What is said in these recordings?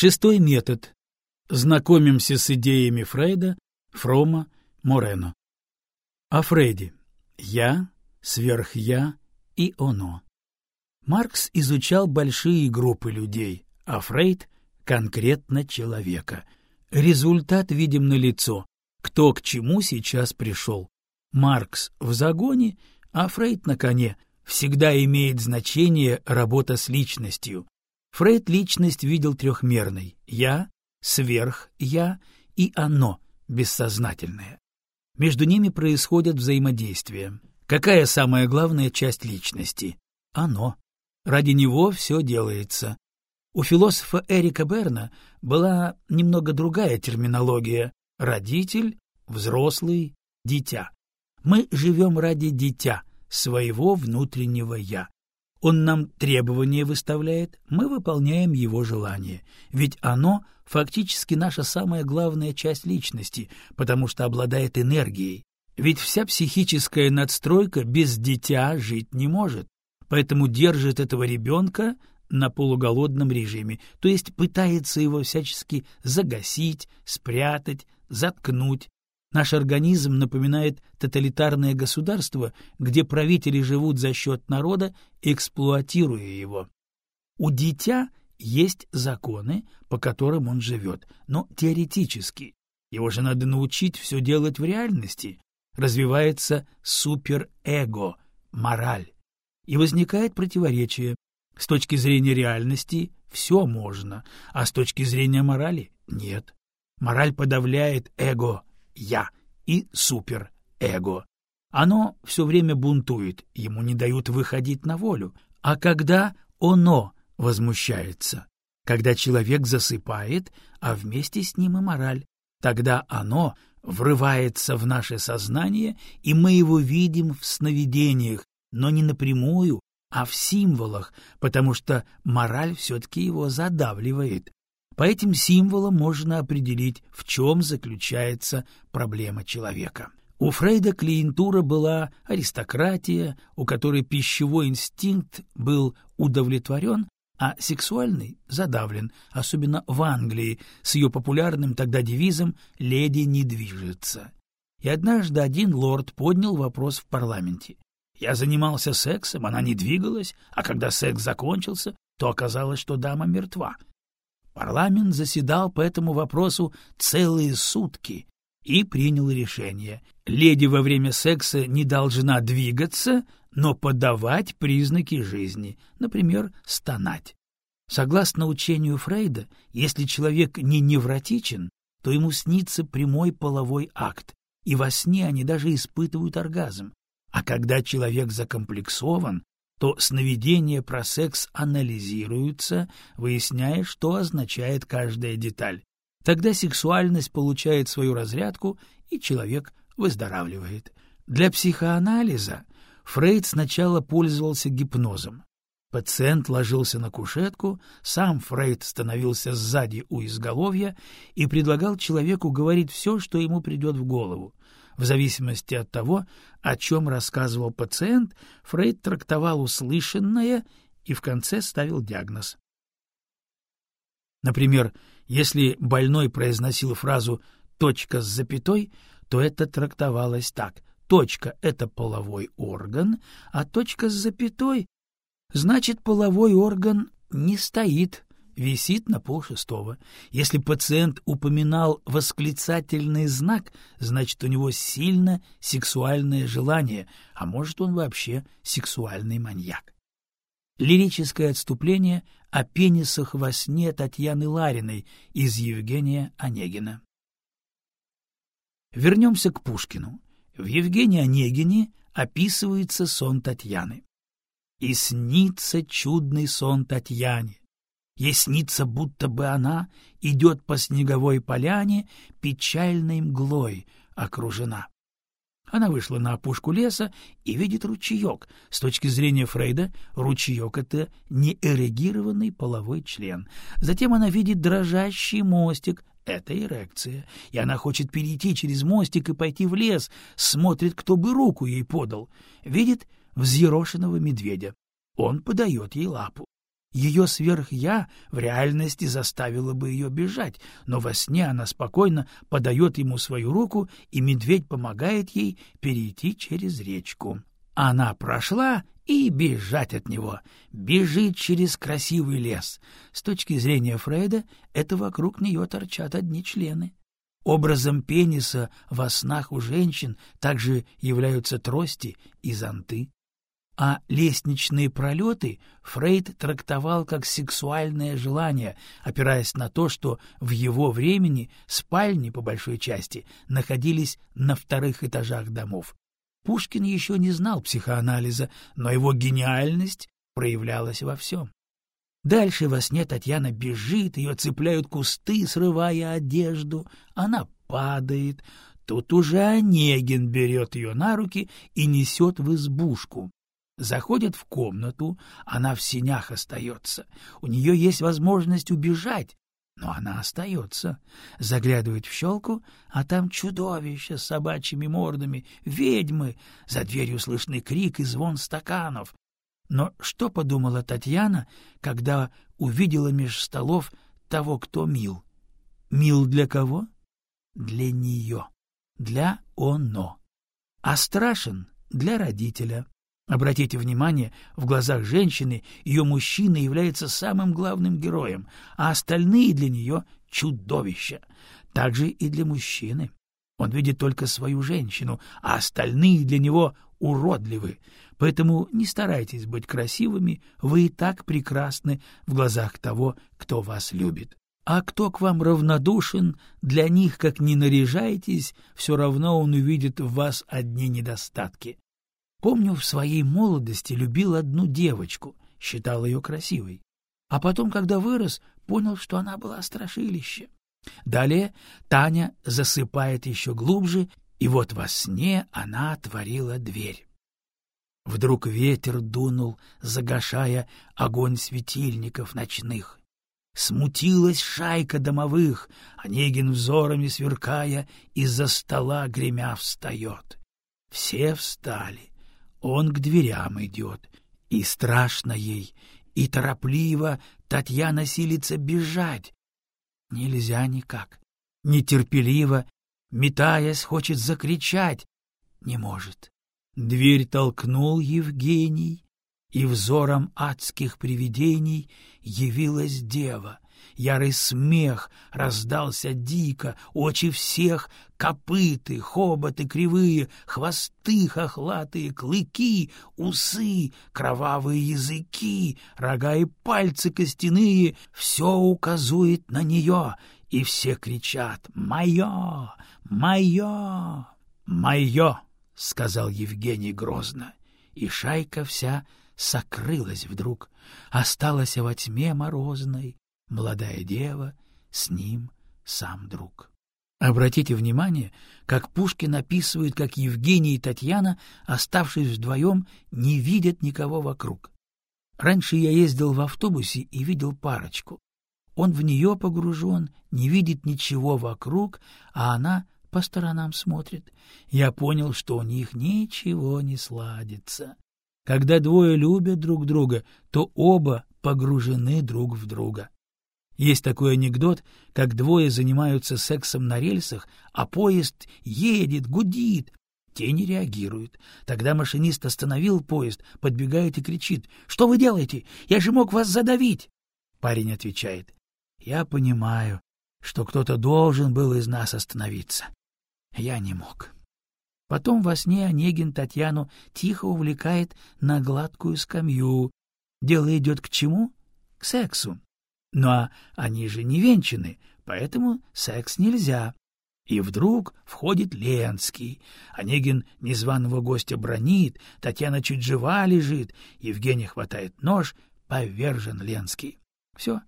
Шестой метод. Знакомимся с идеями Фрейда, Фрома, Морено. О Фрейде. Я, сверхя и оно. Маркс изучал большие группы людей, а Фрейд — конкретно человека. Результат видим налицо. Кто к чему сейчас пришел. Маркс в загоне, а Фрейд на коне. Всегда имеет значение работа с личностью. Фрейд личность видел трехмерной — я, сверх-я и оно, бессознательное. Между ними происходят взаимодействия. Какая самая главная часть личности? Оно. Ради него все делается. У философа Эрика Берна была немного другая терминология — родитель, взрослый, дитя. Мы живем ради дитя, своего внутреннего «я». Он нам требования выставляет, мы выполняем его желание, ведь оно фактически наша самая главная часть личности, потому что обладает энергией. Ведь вся психическая надстройка без дитя жить не может, поэтому держит этого ребенка на полуголодном режиме, то есть пытается его всячески загасить, спрятать, заткнуть, Наш организм напоминает тоталитарное государство, где правители живут за счет народа, эксплуатируя его. У дитя есть законы, по которым он живет, но теоретически. Его же надо научить все делать в реальности. Развивается суперэго, мораль. И возникает противоречие. С точки зрения реальности все можно, а с точки зрения морали — нет. Мораль подавляет эго, «я» и супер-эго. Оно все время бунтует, ему не дают выходить на волю. А когда оно возмущается? Когда человек засыпает, а вместе с ним и мораль. Тогда оно врывается в наше сознание, и мы его видим в сновидениях, но не напрямую, а в символах, потому что мораль все-таки его задавливает. По этим символам можно определить, в чем заключается проблема человека. У Фрейда клиентура была аристократия, у которой пищевой инстинкт был удовлетворен, а сексуальный задавлен, особенно в Англии, с ее популярным тогда девизом «Леди не движется». И однажды один лорд поднял вопрос в парламенте. Я занимался сексом, она не двигалась, а когда секс закончился, то оказалось, что дама мертва. Парламент заседал по этому вопросу целые сутки и принял решение. Леди во время секса не должна двигаться, но подавать признаки жизни, например, стонать. Согласно учению Фрейда, если человек не невротичен, то ему снится прямой половой акт, и во сне они даже испытывают оргазм. А когда человек закомплексован, то сновидения про секс анализируются, выясняя, что означает каждая деталь. Тогда сексуальность получает свою разрядку, и человек выздоравливает. Для психоанализа Фрейд сначала пользовался гипнозом. Пациент ложился на кушетку, сам Фрейд становился сзади у изголовья и предлагал человеку говорить все, что ему придет в голову. В зависимости от того, о чем рассказывал пациент, Фрейд трактовал услышанное и в конце ставил диагноз. Например, если больной произносил фразу «точка с запятой», то это трактовалось так. Точка — это половой орган, а точка с запятой — значит, половой орган не стоит висит на полшестого. Если пациент упоминал восклицательный знак, значит, у него сильно сексуальное желание, а может, он вообще сексуальный маньяк. Лирическое отступление о пенисах во сне Татьяны Лариной из Евгения Онегина. Вернемся к Пушкину. В Евгении Онегине описывается сон Татьяны. «И снится чудный сон Татьяне, Ей снится, будто бы она идет по снеговой поляне, печальной мглой окружена. Она вышла на опушку леса и видит ручеек. С точки зрения Фрейда, ручеек — это неэрегированный половой член. Затем она видит дрожащий мостик — это эрекция. И она хочет перейти через мостик и пойти в лес, смотрит, кто бы руку ей подал. Видит взъерошенного медведя. Он подает ей лапу. Ее сверх-я в реальности заставило бы ее бежать, но во сне она спокойно подает ему свою руку, и медведь помогает ей перейти через речку. Она прошла и бежать от него, бежит через красивый лес. С точки зрения Фрейда, это вокруг нее торчат одни члены. Образом пениса во снах у женщин также являются трости и зонты а лестничные пролеты Фрейд трактовал как сексуальное желание, опираясь на то, что в его времени спальни, по большой части, находились на вторых этажах домов. Пушкин еще не знал психоанализа, но его гениальность проявлялась во всем. Дальше во сне Татьяна бежит, ее цепляют кусты, срывая одежду. Она падает. Тут уже Онегин берет ее на руки и несет в избушку. Заходит в комнату, она в синях остается. У нее есть возможность убежать, но она остается. Заглядывает в щелку, а там чудовище с собачьими мордами, ведьмы. За дверью слышны крик и звон стаканов. Но что подумала Татьяна, когда увидела меж столов того, кто мил? Мил для кого? Для нее, для оно. А страшен для родителя. Обратите внимание, в глазах женщины ее мужчина является самым главным героем, а остальные для нее — чудовища. Так же и для мужчины. Он видит только свою женщину, а остальные для него уродливы. Поэтому не старайтесь быть красивыми, вы и так прекрасны в глазах того, кто вас любит. А кто к вам равнодушен, для них, как ни наряжайтесь, все равно он увидит в вас одни недостатки. Помню, в своей молодости любил одну девочку, считал ее красивой. А потом, когда вырос, понял, что она была страшилище. Далее Таня засыпает еще глубже, и вот во сне она отворила дверь. Вдруг ветер дунул, загашая огонь светильников ночных. Смутилась шайка домовых, Онегин взорами сверкая, из-за стола гремя встает. Все встали, он к дверям идет, и страшно ей, и торопливо Татьяна силится бежать. Нельзя никак. Нетерпеливо, метаясь, хочет закричать. Не может. Дверь толкнул Евгений, и взором адских привидений явилась дева, Ярый смех раздался дико, очи всех, копыты, хоботы кривые, хвосты хохлатые, клыки, усы, кровавые языки, рога и пальцы костяные — все указует на нее, и все кричат «Мое! Мое! Мое!» — сказал Евгений грозно, и шайка вся сокрылась вдруг, осталась во тьме морозной, молодая дева, с ним сам друг. Обратите внимание, как Пушкин описывает, как Евгений и Татьяна, оставшись вдвоем, не видят никого вокруг. Раньше я ездил в автобусе и видел парочку. Он в нее погружен, не видит ничего вокруг, а она по сторонам смотрит. Я понял, что у них ничего не сладится. Когда двое любят друг друга, то оба погружены друг в друга. Есть такой анекдот, как двое занимаются сексом на рельсах, а поезд едет, гудит. Те не реагируют. Тогда машинист остановил поезд, подбегает и кричит. — Что вы делаете? Я же мог вас задавить! Парень отвечает. — Я понимаю, что кто-то должен был из нас остановиться. Я не мог. Потом во сне Онегин Татьяну тихо увлекает на гладкую скамью. Дело идет к чему? К сексу. А они же не венчаны, поэтому секс нельзя. И вдруг входит Ленский. Онегин незваного гостя бронит, Татьяна чуть жива лежит, Евгений хватает нож, повержен Ленский. Все,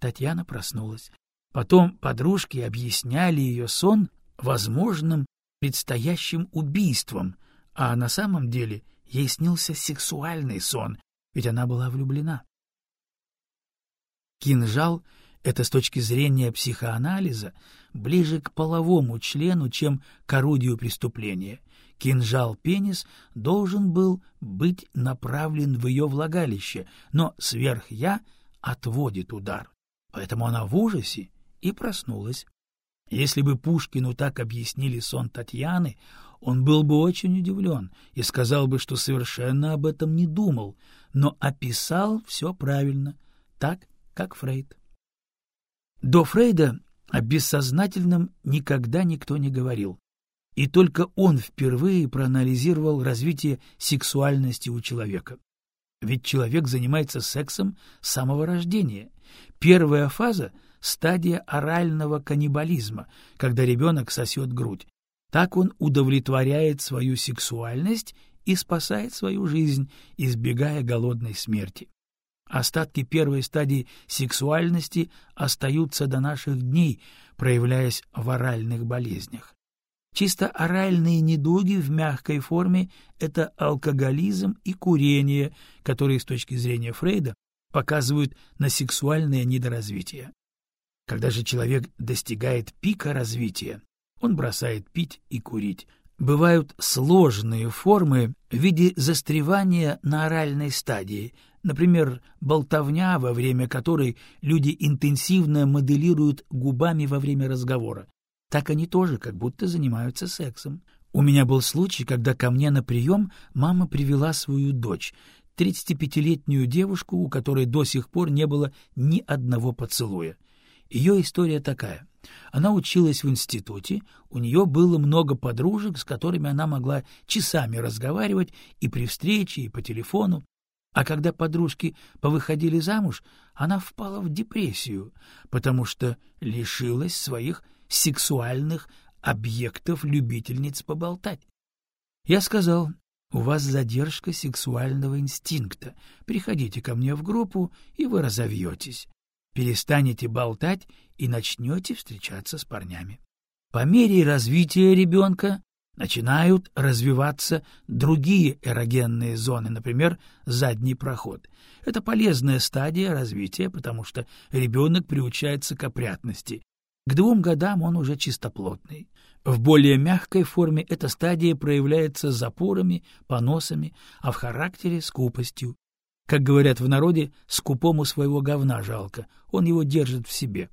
Татьяна проснулась. Потом подружки объясняли ее сон возможным предстоящим убийством, а на самом деле ей снился сексуальный сон, ведь она была влюблена. Кинжал — это с точки зрения психоанализа ближе к половому члену, чем к орудию преступления. Кинжал-пенис должен был быть направлен в ее влагалище, но сверх-я отводит удар. Поэтому она в ужасе и проснулась. Если бы Пушкину так объяснили сон Татьяны, он был бы очень удивлен и сказал бы, что совершенно об этом не думал, но описал все правильно, так, как Фрейд. До Фрейда о бессознательном никогда никто не говорил, и только он впервые проанализировал развитие сексуальности у человека. Ведь человек занимается сексом с самого рождения. Первая фаза — стадия орального каннибализма, когда ребенок сосет грудь. Так он удовлетворяет свою сексуальность и спасает свою жизнь, избегая голодной смерти. Остатки первой стадии сексуальности остаются до наших дней, проявляясь в оральных болезнях. Чисто оральные недуги в мягкой форме — это алкоголизм и курение, которые с точки зрения Фрейда показывают на сексуальное недоразвитие. Когда же человек достигает пика развития, он бросает пить и курить. Бывают сложные формы в виде застревания на оральной стадии, например, болтовня, во время которой люди интенсивно моделируют губами во время разговора. Так они тоже как будто занимаются сексом. У меня был случай, когда ко мне на прием мама привела свою дочь, 35-летнюю девушку, у которой до сих пор не было ни одного поцелуя. Ее история такая. Она училась в институте, у нее было много подружек, с которыми она могла часами разговаривать и при встрече, и по телефону. А когда подружки повыходили замуж, она впала в депрессию, потому что лишилась своих сексуальных объектов любительниц поболтать. Я сказал, у вас задержка сексуального инстинкта. Приходите ко мне в группу, и вы разовьетесь. Перестанете болтать и начнете встречаться с парнями. По мере развития ребенка начинают развиваться другие эрогенные зоны, например, задний проход. Это полезная стадия развития, потому что ребенок приучается к опрятности, к двум годам он уже чистоплотный. В более мягкой форме эта стадия проявляется запорами, поносами, а в характере — скупостью. Как говорят в народе, скупому своего говна жалко, он его держит в себе.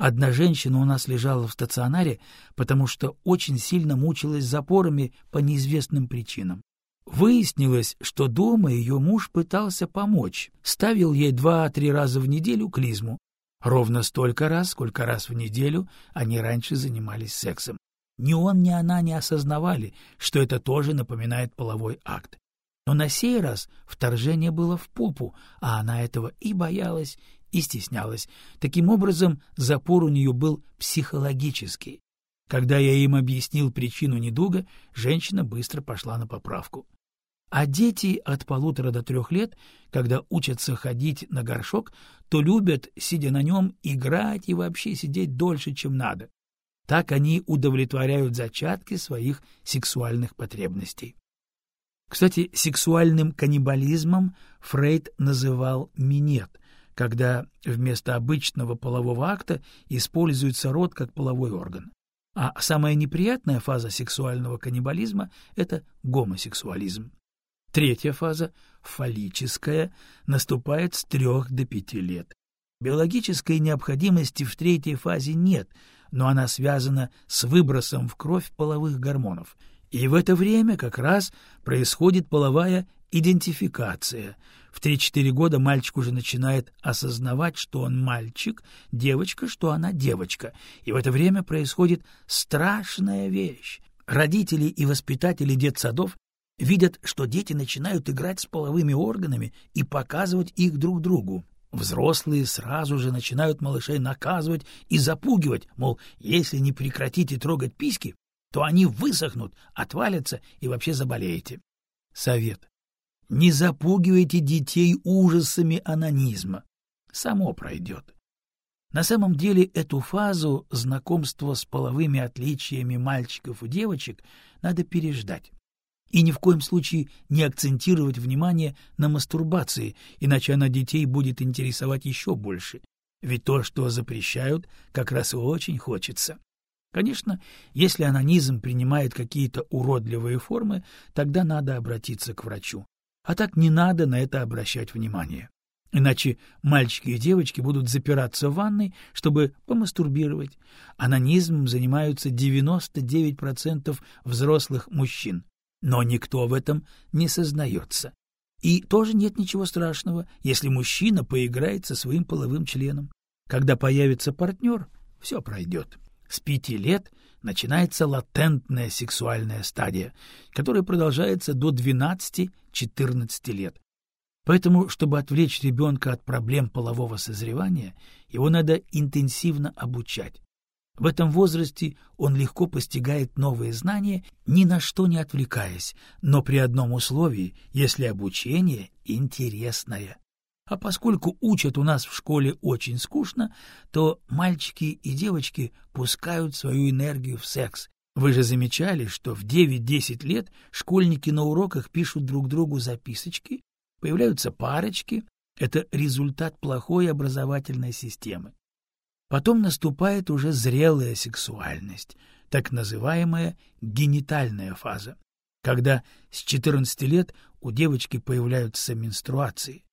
Одна женщина у нас лежала в стационаре, потому что очень сильно мучилась запорами по неизвестным причинам. Выяснилось, что дома ее муж пытался помочь, ставил ей два-три раза в неделю клизму, Ровно столько раз, сколько раз в неделю они раньше занимались сексом. Ни он, ни она не осознавали, что это тоже напоминает половой акт. Но на сей раз вторжение было в попу, а она этого и боялась, и стеснялась. Таким образом, запор у нее был психологический. Когда я им объяснил причину недуга, женщина быстро пошла на поправку. А дети от полутора до трех лет, когда учатся ходить на горшок, то любят, сидя на нем, играть и вообще сидеть дольше, чем надо. Так они удовлетворяют зачатки своих сексуальных потребностей. Кстати, сексуальным каннибализмом Фрейд называл минет, когда вместо обычного полового акта используется рот как половой орган. А самая неприятная фаза сексуального каннибализма — это гомосексуализм. Третья фаза, фаллическая, наступает с трех до пяти лет. Биологической необходимости в третьей фазе нет, но она связана с выбросом в кровь половых гормонов. И в это время как раз происходит половая идентификация. В 3-4 года мальчик уже начинает осознавать, что он мальчик, девочка, что она девочка. И в это время происходит страшная вещь. Родители и воспитатели детсадов видят, что дети начинают играть с половыми органами и показывать их друг другу. Взрослые сразу же начинают малышей наказывать и запугивать, мол, если не прекратите трогать письки, то они высохнут, отвалятся и вообще заболеете. Совет. Не запугивайте детей ужасами анонизма. Само пройдет. На самом деле эту фазу знакомства с половыми отличиями мальчиков и девочек надо переждать. И ни в коем случае не акцентировать внимание на мастурбации, иначе она детей будет интересовать еще больше. Ведь то, что запрещают, как раз очень хочется. Конечно, если анонизм принимает какие-то уродливые формы, тогда надо обратиться к врачу. А так не надо на это обращать внимание. Иначе мальчики и девочки будут запираться в ванной, чтобы помастурбировать. Анонизмом занимаются 99% взрослых мужчин. Но никто в этом не сознается. И тоже нет ничего страшного, если мужчина поиграет со своим половым членом. Когда появится партнер, все пройдет. С пяти лет начинается латентная сексуальная стадия, которая продолжается до 12-14 лет. Поэтому, чтобы отвлечь ребенка от проблем полового созревания, его надо интенсивно обучать. В этом возрасте он легко постигает новые знания, ни на что не отвлекаясь, но при одном условии, если обучение интересное. А поскольку учат у нас в школе очень скучно, то мальчики и девочки пускают свою энергию в секс. Вы же замечали, что в 9-10 лет школьники на уроках пишут друг другу записочки, появляются парочки. Это результат плохой образовательной системы. Потом наступает уже зрелая сексуальность, так называемая генитальная фаза, когда с 14 лет у девочки появляются менструации.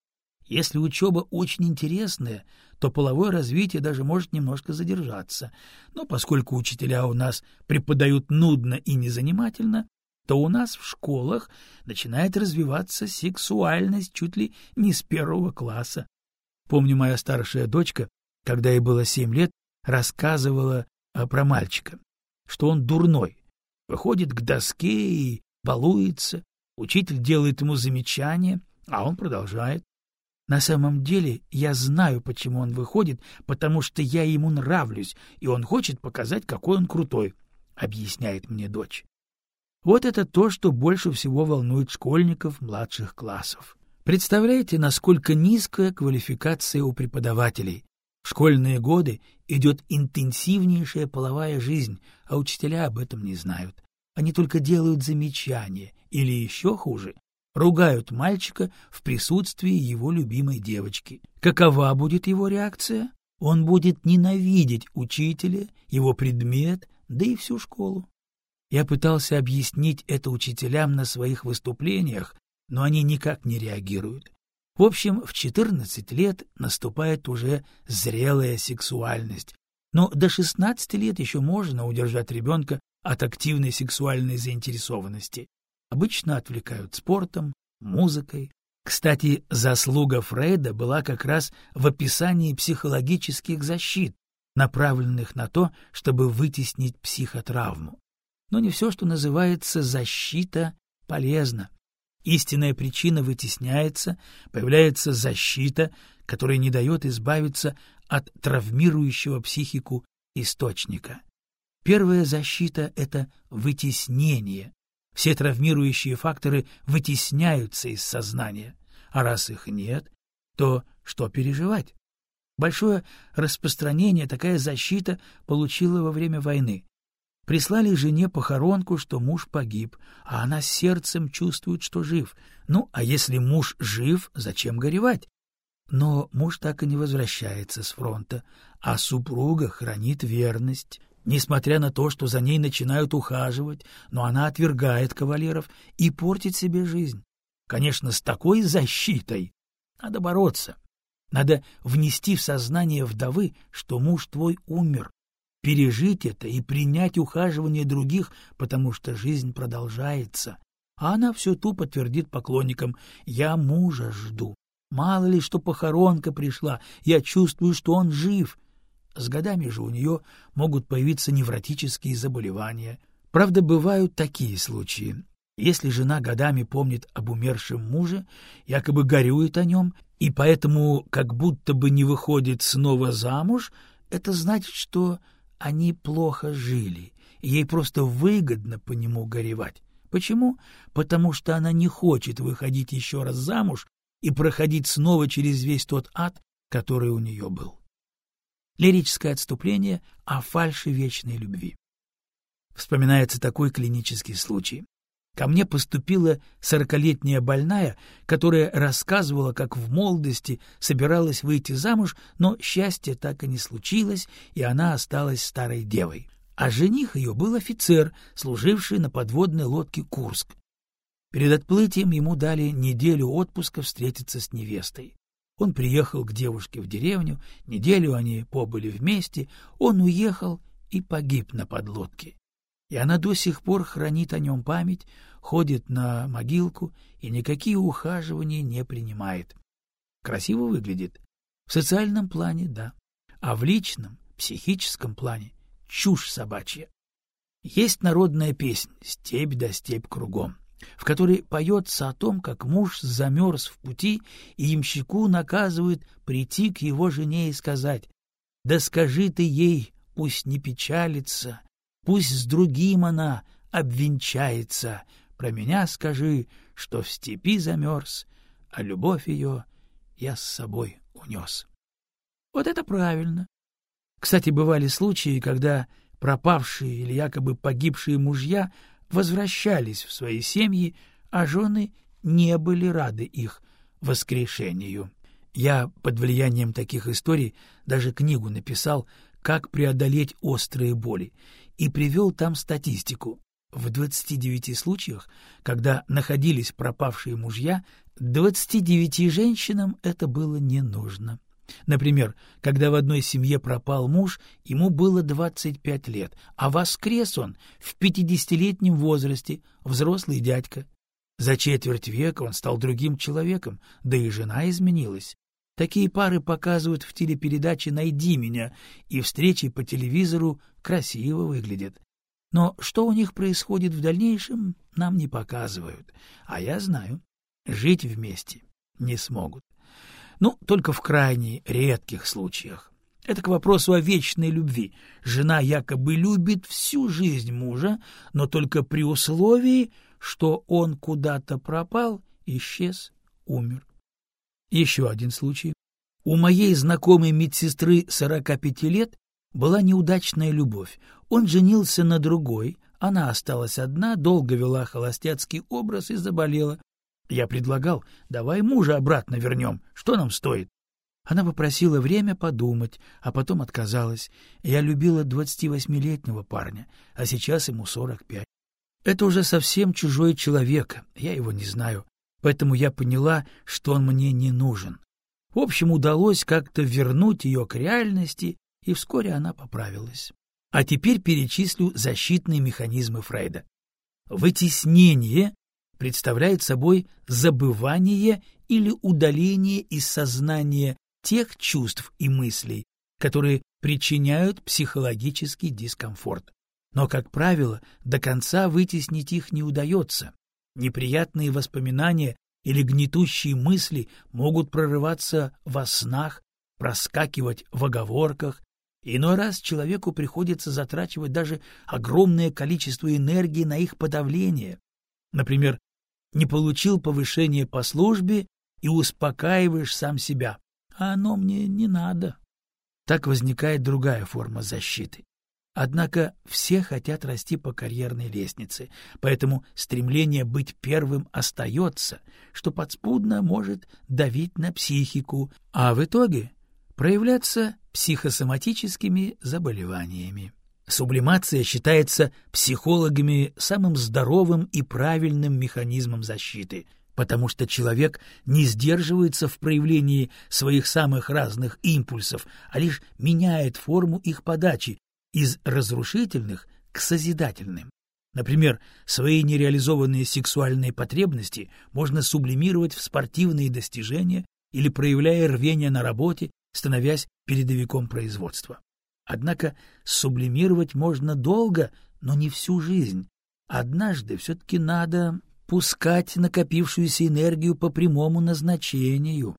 Если учеба очень интересная, то половое развитие даже может немножко задержаться. Но поскольку учителя у нас преподают нудно и незанимательно, то у нас в школах начинает развиваться сексуальность чуть ли не с первого класса. Помню, моя старшая дочка, когда ей было семь лет, рассказывала а, про мальчика, что он дурной, выходит к доске и балуется, учитель делает ему замечание, а он продолжает. На самом деле я знаю, почему он выходит, потому что я ему нравлюсь, и он хочет показать, какой он крутой, — объясняет мне дочь. Вот это то, что больше всего волнует школьников младших классов. Представляете, насколько низкая квалификация у преподавателей. В школьные годы идет интенсивнейшая половая жизнь, а учителя об этом не знают. Они только делают замечания, или еще хуже, ругают мальчика в присутствии его любимой девочки. Какова будет его реакция? Он будет ненавидеть учителя, его предмет, да и всю школу. Я пытался объяснить это учителям на своих выступлениях, но они никак не реагируют. В общем, в 14 лет наступает уже зрелая сексуальность, но до 16 лет еще можно удержать ребенка от активной сексуальной заинтересованности обычно отвлекают спортом, музыкой. Кстати, заслуга Фрейда была как раз в описании психологических защит, направленных на то, чтобы вытеснить психотравму. Но не все, что называется защита, полезно. Истинная причина вытесняется, появляется защита, которая не дает избавиться от травмирующего психику источника. Первая защита — это вытеснение, все травмирующие факторы вытесняются из сознания, а раз их нет, то что переживать? Большое распространение такая защита получила во время войны. Прислали жене похоронку, что муж погиб, а она сердцем чувствует, что жив. Ну, а если муж жив, зачем горевать? Но муж так и не возвращается с фронта, а супруга хранит верность, несмотря на то, что за ней начинают ухаживать, но она отвергает кавалеров и портит себе жизнь. Конечно, с такой защитой надо бороться. Надо внести в сознание вдовы, что муж твой умер, пережить это и принять ухаживание других, потому что жизнь продолжается. А она все тупо твердит поклонникам «Я мужа жду». Мало ли, что похоронка пришла, я чувствую, что он жив. С годами же у нее могут появиться невротические заболевания. Правда, бывают такие случаи. Если жена годами помнит об умершем муже, якобы горюет о нем, и поэтому как будто бы не выходит снова замуж, это значит, что они плохо жили, и ей просто выгодно по нему горевать. Почему? Потому что она не хочет выходить еще раз замуж и проходить снова через весь тот ад, который у нее был лирическое отступление о фальши вечной любви. Вспоминается такой клинический случай. Ко мне поступила сорокалетняя больная, которая рассказывала, как в молодости собиралась выйти замуж, но счастье так и не случилось, и она осталась старой девой. А жених ее был офицер, служивший на подводной лодке «Курск». Перед отплытием ему дали неделю отпуска встретиться с невестой. Он приехал к девушке в деревню, неделю они побыли вместе, он уехал и погиб на подлодке. И она до сих пор хранит о нем память, ходит на могилку и никакие ухаживания не принимает. Красиво выглядит. В социальном плане — да, а в личном, психическом плане — чушь собачья. Есть народная песня «Степь да степь кругом», в которой поется о том, как муж замерз в пути, и ямщику наказывают прийти к его жене и сказать «Да скажи ты ей, пусть не печалится, пусть с другим она обвенчается, про меня скажи, что в степи замерз, а любовь ее я с собой унес». Вот это правильно. Кстати, бывали случаи, когда пропавшие или якобы погибшие мужья возвращались в свои семьи, а жены не были рады их воскрешению. Я под влиянием таких историй даже книгу написал «Как преодолеть острые боли» и привел там статистику. В 29 случаях, когда находились пропавшие мужья, 29 женщинам это было не нужно. Например, когда в одной семье пропал муж, ему было 25 лет, а воскрес он в 50-летнем возрасте, взрослый дядька. За четверть века он стал другим человеком, да и жена изменилась. Такие пары показывают в телепередаче «Найди меня», и встречи по телевизору красиво выглядят. Но что у них происходит в дальнейшем, нам не показывают. А я знаю, жить вместе не смогут. Ну, только в крайне редких случаях. Это к вопросу о вечной любви. Жена якобы любит всю жизнь мужа, но только при условии, что он куда-то пропал, исчез, умер. Еще один случай. У моей знакомой медсестры 45 лет была неудачная любовь. Он женился на другой, она осталась одна, долго вела холостяцкий образ и заболела. Я предлагал, давай мужа обратно вернем, что нам стоит? Она попросила время подумать, а потом отказалась. Я любила двадцативосьмилетнего парня, а сейчас ему сорок пять. Это уже совсем чужой человек, я его не знаю, поэтому я поняла, что он мне не нужен. В общем, удалось как-то вернуть ее к реальности, и вскоре она поправилась. А теперь перечислю защитные механизмы Фрейда. Вытеснение представляет собой забывание или удаление из сознания тех чувств и мыслей, которые причиняют психологический дискомфорт. Но, как правило, до конца вытеснить их не удается. Неприятные воспоминания или гнетущие мысли могут прорываться во снах, проскакивать в оговорках. Иной раз человеку приходится затрачивать даже огромное количество энергии на их подавление. Например, не получил повышения по службе и успокаиваешь сам себя. А оно мне не надо. Так возникает другая форма защиты. Однако все хотят расти по карьерной лестнице, поэтому стремление быть первым остается, что подспудно может давить на психику, а в итоге проявляться психосоматическими заболеваниями. Сублимация считается психологами самым здоровым и правильным механизмом защиты, потому что человек не сдерживается в проявлении своих самых разных импульсов, а лишь меняет форму их подачи из разрушительных к созидательным. Например, свои нереализованные сексуальные потребности можно сублимировать в спортивные достижения или проявляя рвение на работе, становясь передовиком производства. Однако сублимировать можно долго, но не всю жизнь. Однажды все-таки надо пускать накопившуюся энергию по прямому назначению.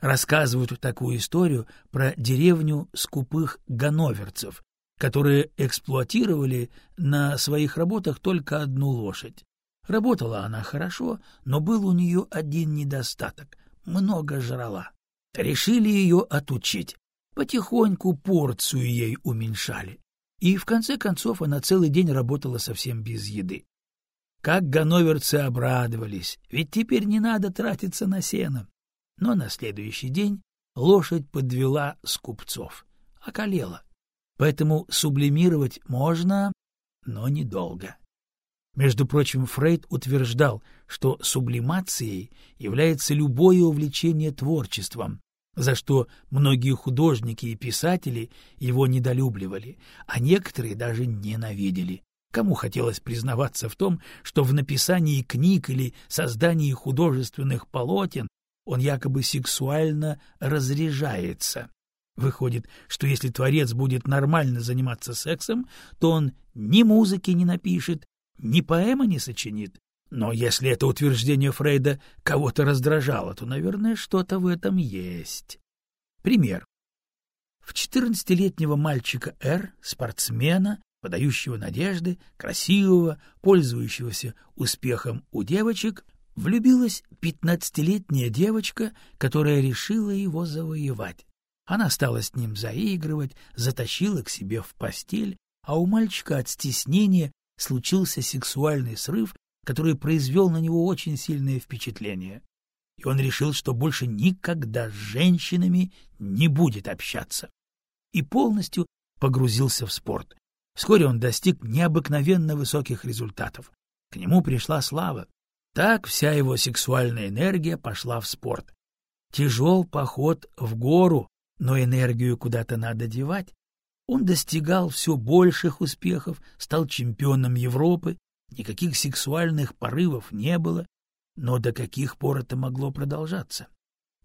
Рассказывают такую историю про деревню скупых ганноверцев, которые эксплуатировали на своих работах только одну лошадь. Работала она хорошо, но был у нее один недостаток — много жрала. Решили ее отучить, потихоньку порцию ей уменьшали. И в конце концов она целый день работала совсем без еды. Как ганноверцы обрадовались, ведь теперь не надо тратиться на сено. Но на следующий день лошадь подвела скупцов, околела. Поэтому сублимировать можно, но недолго. Между прочим, Фрейд утверждал, что сублимацией является любое увлечение творчеством, за что многие художники и писатели его недолюбливали, а некоторые даже ненавидели. Кому хотелось признаваться в том, что в написании книг или создании художественных полотен он якобы сексуально разряжается? Выходит, что если творец будет нормально заниматься сексом, то он ни музыки не напишет, ни поэмы не сочинит. Но если это утверждение Фрейда кого-то раздражало, то, наверное, что-то в этом есть. Пример. В 14-летнего мальчика Р, спортсмена, подающего надежды, красивого, пользующегося успехом у девочек, влюбилась пятнадцатилетняя девочка, которая решила его завоевать. Она стала с ним заигрывать, затащила к себе в постель, а у мальчика от стеснения случился сексуальный срыв, который произвел на него очень сильное впечатление. И он решил, что больше никогда с женщинами не будет общаться. И полностью погрузился в спорт. Вскоре он достиг необыкновенно высоких результатов. К нему пришла слава. Так вся его сексуальная энергия пошла в спорт. Тяжел поход в гору, но энергию куда-то надо девать. Он достигал все больших успехов, стал чемпионом Европы, никаких сексуальных порывов не было, но до каких пор это могло продолжаться?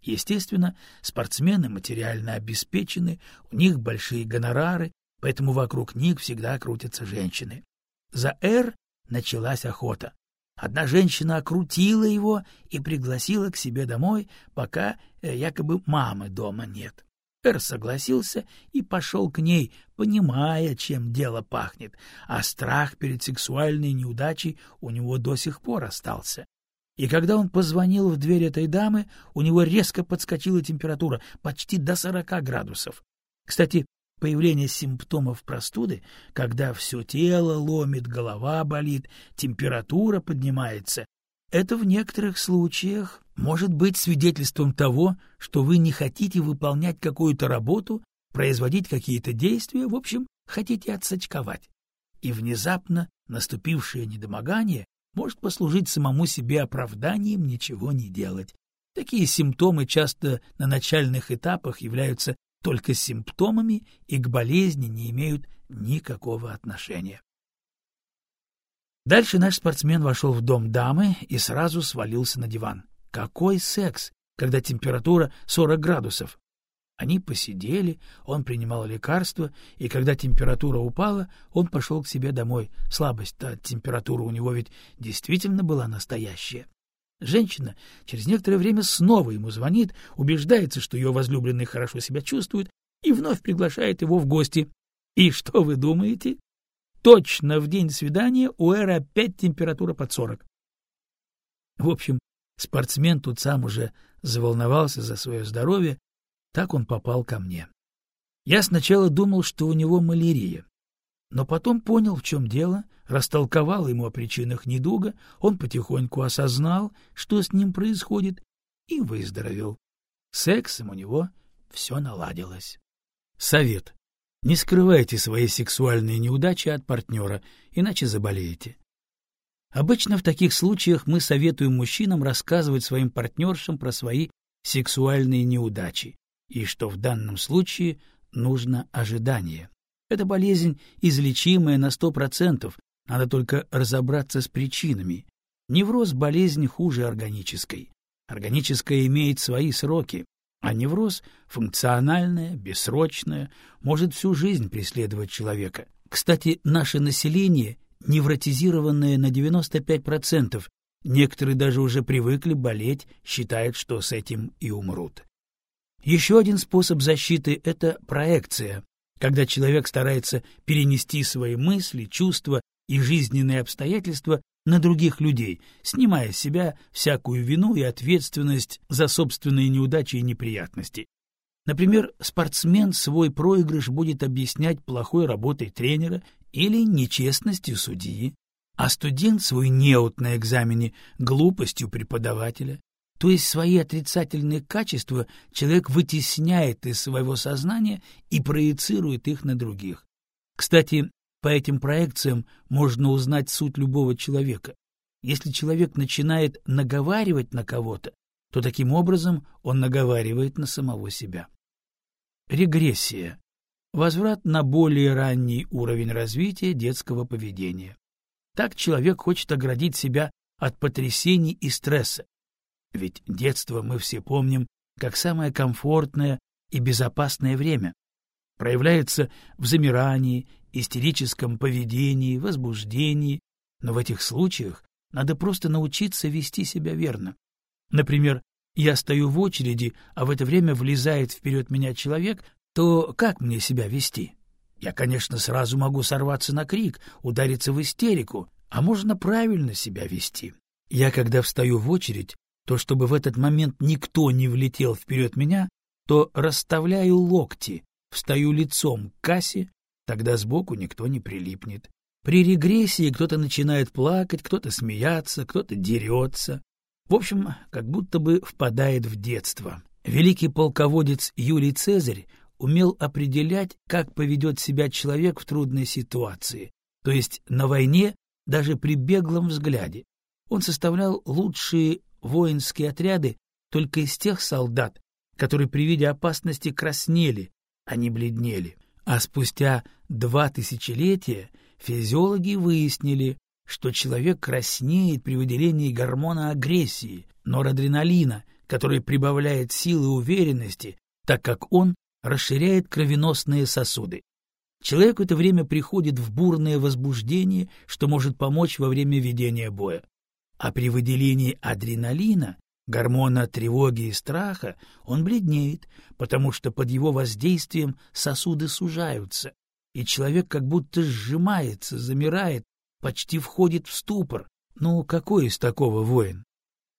Естественно, спортсмены материально обеспечены, у них большие гонорары, поэтому вокруг них всегда крутятся женщины. За «Р» началась охота. Одна женщина окрутила его и пригласила к себе домой, пока э, якобы мамы дома нет. Эр согласился и пошел к ней, понимая, чем дело пахнет, а страх перед сексуальной неудачей у него до сих пор остался. И когда он позвонил в дверь этой дамы, у него резко подскочила температура, почти до сорока градусов. Кстати, Появление симптомов простуды, когда все тело ломит, голова болит, температура поднимается, это в некоторых случаях может быть свидетельством того, что вы не хотите выполнять какую-то работу, производить какие-то действия, в общем, хотите отсочковать. И внезапно наступившее недомогание может послужить самому себе оправданием ничего не делать. Такие симптомы часто на начальных этапах являются только симптомами и к болезни не имеют никакого отношения. Дальше наш спортсмен вошел в дом дамы и сразу свалился на диван. Какой секс, когда температура 40 градусов? Они посидели, он принимал лекарства, и когда температура упала, он пошел к себе домой. Слабость-то от температуры у него ведь действительно была настоящая. Женщина через некоторое время снова ему звонит, убеждается, что ее возлюбленный хорошо себя чувствует, и вновь приглашает его в гости. И что вы думаете? Точно в день свидания у Эры опять температура под сорок. В общем, спортсмен тут сам уже заволновался за свое здоровье, так он попал ко мне. Я сначала думал, что у него малярия, но потом понял, в чем дело, растолковал ему о причинах недуга, он потихоньку осознал, что с ним происходит, и выздоровел. Сексом у него все наладилось. Совет. Не скрывайте свои сексуальные неудачи от партнера, иначе заболеете. Обычно в таких случаях мы советуем мужчинам рассказывать своим партнершам про свои сексуальные неудачи, и что в данном случае нужно ожидание. Это болезнь излечимая на сто процентов, надо только разобраться с причинами. Невроз — болезнь хуже органической. Органическая имеет свои сроки, а невроз — функциональная, бессрочная, может всю жизнь преследовать человека. Кстати, наше население невротизированное на 95%, некоторые даже уже привыкли болеть, считают, что с этим и умрут. Еще один способ защиты — это проекция, когда человек старается перенести свои мысли, чувства и жизненные обстоятельства на других людей, снимая с себя всякую вину и ответственность за собственные неудачи и неприятности. Например, спортсмен свой проигрыш будет объяснять плохой работой тренера или нечестностью судьи, а студент свой неуд на экзамене глупостью преподавателя. То есть свои отрицательные качества человек вытесняет из своего сознания и проецирует их на других. Кстати, по этим проекциям можно узнать суть любого человека. Если человек начинает наговаривать на кого-то, то таким образом он наговаривает на самого себя. Регрессия. Возврат на более ранний уровень развития детского поведения. Так человек хочет оградить себя от потрясений и стресса. Ведь детство мы все помним как самое комфортное и безопасное время. Проявляется в замирании, истерическом поведении, возбуждении, но в этих случаях надо просто научиться вести себя верно. Например, я стою в очереди, а в это время влезает вперед меня человек, то как мне себя вести? Я, конечно, сразу могу сорваться на крик, удариться в истерику, а можно правильно себя вести. Я, когда встаю в очередь, то чтобы в этот момент никто не влетел вперед меня, то расставляю локти, встаю лицом к кассе, тогда сбоку никто не прилипнет. При регрессии кто-то начинает плакать, кто-то смеяться, кто-то дерется. В общем, как будто бы впадает в детство. Великий полководец Юлий Цезарь умел определять, как поведет себя человек в трудной ситуации, то есть на войне даже при беглом взгляде. Он составлял лучшие воинские отряды только из тех солдат, которые при виде опасности краснели, а не бледнели. А спустя два тысячелетия физиологи выяснили, что человек краснеет при выделении гормона агрессии, норадреналина, который прибавляет силы и уверенности, так как он расширяет кровеносные сосуды. Человек в это время приходит в бурное возбуждение, что может помочь во время ведения боя. А при выделении адреналина, гормона тревоги и страха, он бледнеет, потому что под его воздействием сосуды сужаются, и человек как будто сжимается, замирает, почти входит в ступор. Ну, какой из такого воин?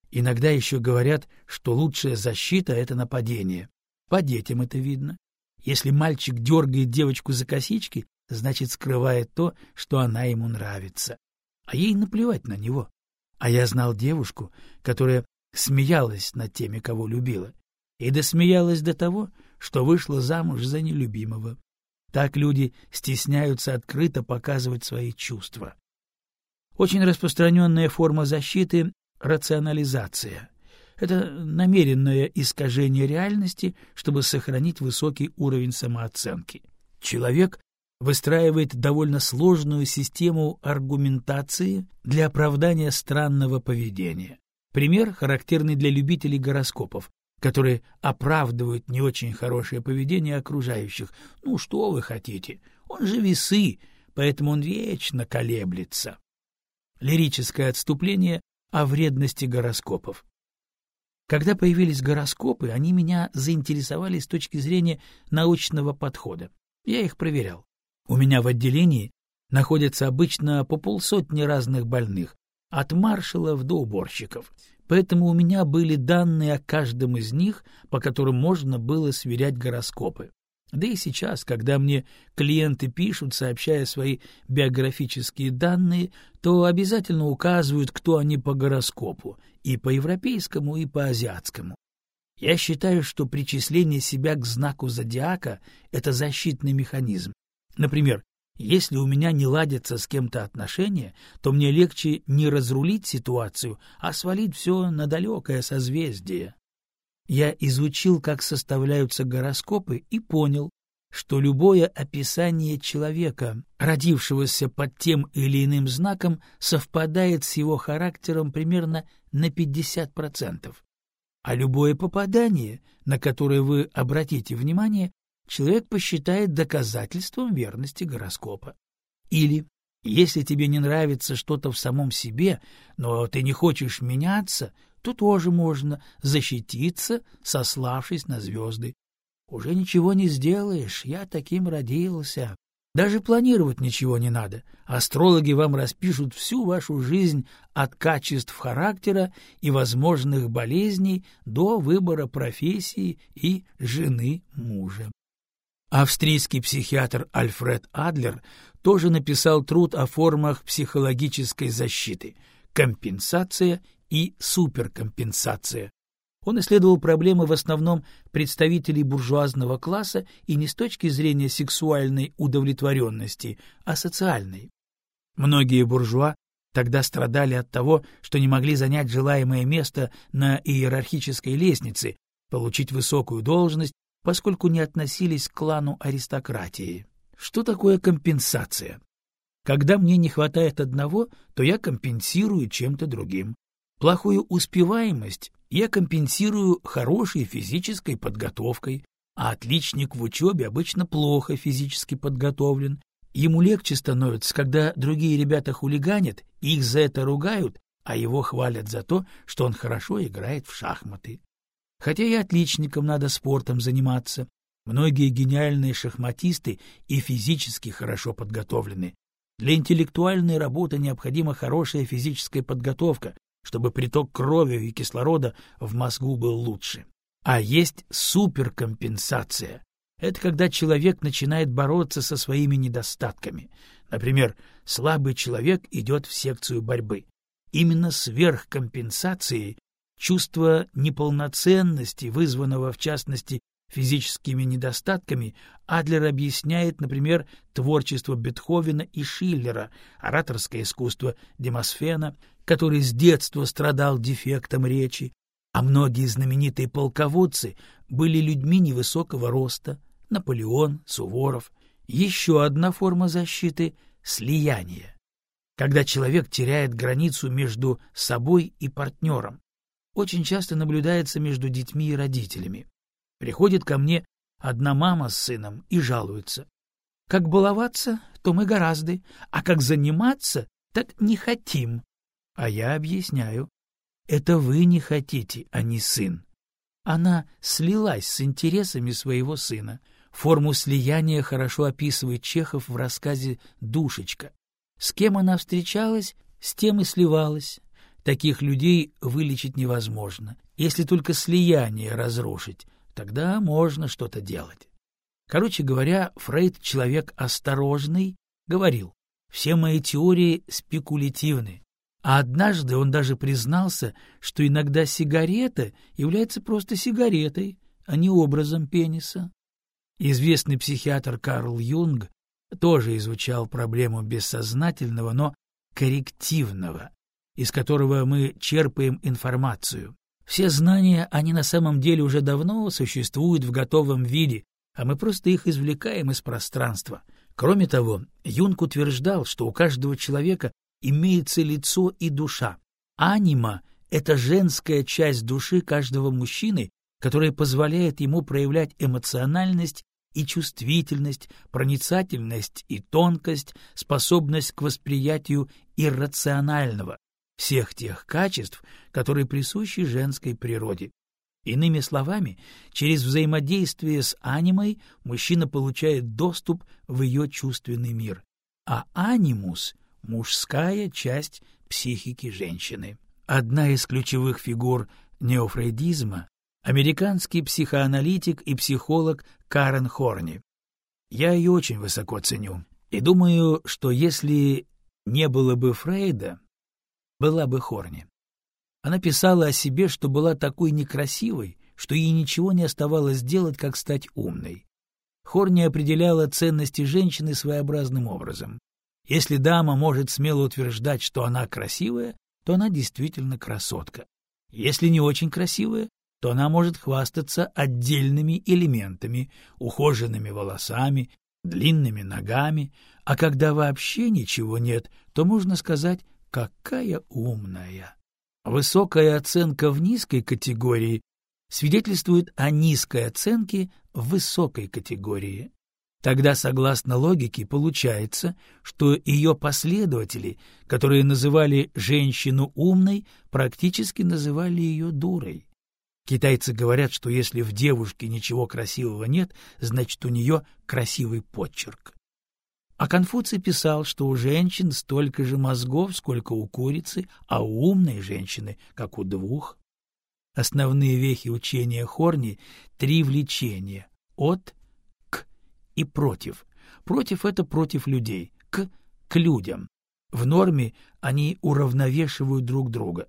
Иногда еще говорят, что лучшая защита — это нападение. По детям это видно. Если мальчик дергает девочку за косички, значит, скрывает то, что она ему нравится. А ей наплевать на него. А я знал девушку, которая смеялась над теми, кого любила, и досмеялась до того, что вышла замуж за нелюбимого. Так люди стесняются открыто показывать свои чувства. Очень распространенная форма защиты — рационализация. Это намеренное искажение реальности, чтобы сохранить высокий уровень самооценки. Человек выстраивает довольно сложную систему аргументации для оправдания странного поведения. Пример, характерный для любителей гороскопов, которые оправдывают не очень хорошее поведение окружающих. Ну, что вы хотите? Он же весы, поэтому он вечно колеблется. Лирическое отступление о вредности гороскопов. Когда появились гороскопы, они меня заинтересовали с точки зрения научного подхода. Я их проверял. У меня в отделении находятся обычно по полсотни разных больных, от маршалов до уборщиков. Поэтому у меня были данные о каждом из них, по которым можно было сверять гороскопы. Да и сейчас, когда мне клиенты пишут, сообщая свои биографические данные, то обязательно указывают, кто они по гороскопу, и по европейскому, и по азиатскому. Я считаю, что причисление себя к знаку зодиака — это защитный механизм. Например, если у меня не ладятся с кем-то отношения, то мне легче не разрулить ситуацию, а свалить все на далекое созвездие. Я изучил, как составляются гороскопы, и понял, что любое описание человека, родившегося под тем или иным знаком, совпадает с его характером примерно на 50%. А любое попадание, на которое вы обратите внимание, человек посчитает доказательством верности гороскопа. Или, если тебе не нравится что-то в самом себе, но ты не хочешь меняться, то тоже можно защититься, сославшись на звезды. Уже ничего не сделаешь, я таким родился. Даже планировать ничего не надо. Астрологи вам распишут всю вашу жизнь от качеств характера и возможных болезней до выбора профессии и жены мужа. Австрийский психиатр Альфред Адлер тоже написал труд о формах психологической защиты «Компенсация» и «Суперкомпенсация». Он исследовал проблемы в основном представителей буржуазного класса и не с точки зрения сексуальной удовлетворенности, а социальной. Многие буржуа Тогда страдали от того, что не могли занять желаемое место на иерархической лестнице, получить высокую должность, поскольку не относились к клану аристократии. Что такое компенсация? Когда мне не хватает одного, то я компенсирую чем-то другим. Плохую успеваемость я компенсирую хорошей физической подготовкой, а отличник в учебе обычно плохо физически подготовлен. Ему легче становится, когда другие ребята хулиганят, их за это ругают, а его хвалят за то, что он хорошо играет в шахматы. Хотя и отличникам надо спортом заниматься. Многие гениальные шахматисты и физически хорошо подготовлены. Для интеллектуальной работы необходима хорошая физическая подготовка, чтобы приток крови и кислорода в мозгу был лучше. А есть суперкомпенсация. Это когда человек начинает бороться со своими недостатками. Например, слабый человек идет в секцию борьбы. Именно сверхкомпенсацией чувство неполноценности, вызванного в частности физическими недостатками, Адлер объясняет, например, творчество Бетховена и Шиллера, ораторское искусство Демосфена, который с детства страдал дефектом речи, а многие знаменитые полководцы были людьми невысокого роста, Наполеон, Суворов. Еще одна форма защиты — слияние. Когда человек теряет границу между собой и партнером, очень часто наблюдается между детьми и родителями. Приходит ко мне одна мама с сыном и жалуется. Как баловаться, то мы гораздо, а как заниматься, так не хотим. А я объясняю. Это вы не хотите, а не сын. Она слилась с интересами своего сына. Форму слияния хорошо описывает Чехов в рассказе «Душечка». С кем она встречалась, с тем и сливалась. Таких людей вылечить невозможно. Если только слияние разрушить, тогда можно что-то делать. Короче говоря, Фрейд, человек осторожный, говорил, все мои теории спекулятивны. А однажды он даже признался, что иногда сигарета является просто сигаретой, а не образом пениса. Известный психиатр Карл Юнг тоже изучал проблему бессознательного, но коррективного, из которого мы черпаем информацию. Все знания, они на самом деле уже давно существуют в готовом виде, а мы просто их извлекаем из пространства. Кроме того, Юнг утверждал, что у каждого человека имеется лицо и душа. Анима — это женская часть души каждого мужчины, которая позволяет ему проявлять эмоциональность и чувствительность, проницательность и тонкость, способность к восприятию иррационального, всех тех качеств, которые присущи женской природе. Иными словами, через взаимодействие с анимой мужчина получает доступ в ее чувственный мир, а анимус — мужская часть психики женщины. Одна из ключевых фигур неофрейдизма — американский психоаналитик и психолог Карен Хорни. Я ее очень высоко ценю и думаю, что если не было бы Фрейда, была бы Хорни. Она писала о себе, что была такой некрасивой, что ей ничего не оставалось делать, как стать умной. Хорни определяла ценности женщины своеобразным образом. Если дама может смело утверждать, что она красивая, то она действительно красотка. Если не очень красивая, то она может хвастаться отдельными элементами, ухоженными волосами, длинными ногами, а когда вообще ничего нет, то можно сказать Какая умная! Высокая оценка в низкой категории свидетельствует о низкой оценке в высокой категории. Тогда, согласно логике, получается, что ее последователи, которые называли женщину умной, практически называли ее дурой. Китайцы говорят, что если в девушке ничего красивого нет, значит, у нее красивый подчерк. А Конфуций писал, что у женщин столько же мозгов, сколько у курицы, а у умной женщины, как у двух. Основные вехи учения Хорни — три влечения — от, к и против. Против — это против людей, к — к людям. В норме они уравновешивают друг друга.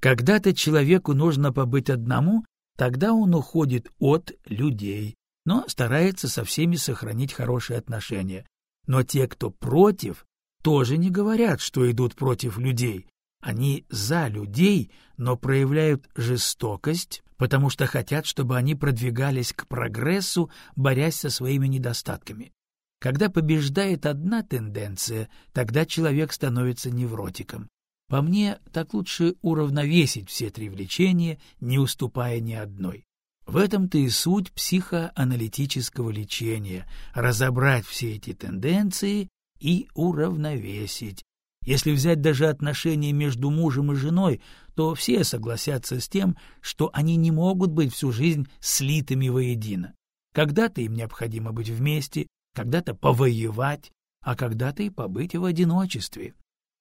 Когда-то человеку нужно побыть одному, тогда он уходит от людей, но старается со всеми сохранить хорошие отношения. Но те, кто против, тоже не говорят, что идут против людей. Они за людей, но проявляют жестокость, потому что хотят, чтобы они продвигались к прогрессу, борясь со своими недостатками. Когда побеждает одна тенденция, тогда человек становится невротиком. По мне, так лучше уравновесить все три влечения, не уступая ни одной. В этом-то и суть психоаналитического лечения — разобрать все эти тенденции и уравновесить. Если взять даже отношения между мужем и женой, то все согласятся с тем, что они не могут быть всю жизнь слитыми воедино. Когда-то им необходимо быть вместе, когда-то повоевать, а когда-то и побыть в одиночестве.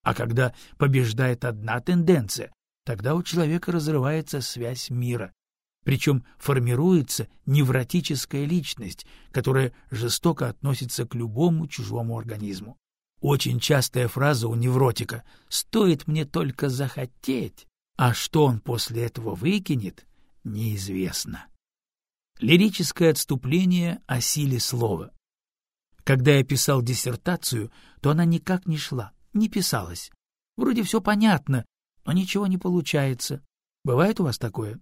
А когда побеждает одна тенденция, тогда у человека разрывается связь мира. Причем формируется невротическая личность, которая жестоко относится к любому чужому организму. Очень частая фраза у невротика «стоит мне только захотеть», а что он после этого выкинет, неизвестно. Лирическое отступление о силе слова. Когда я писал диссертацию, то она никак не шла, не писалась. Вроде все понятно, но ничего не получается. Бывает у вас такое?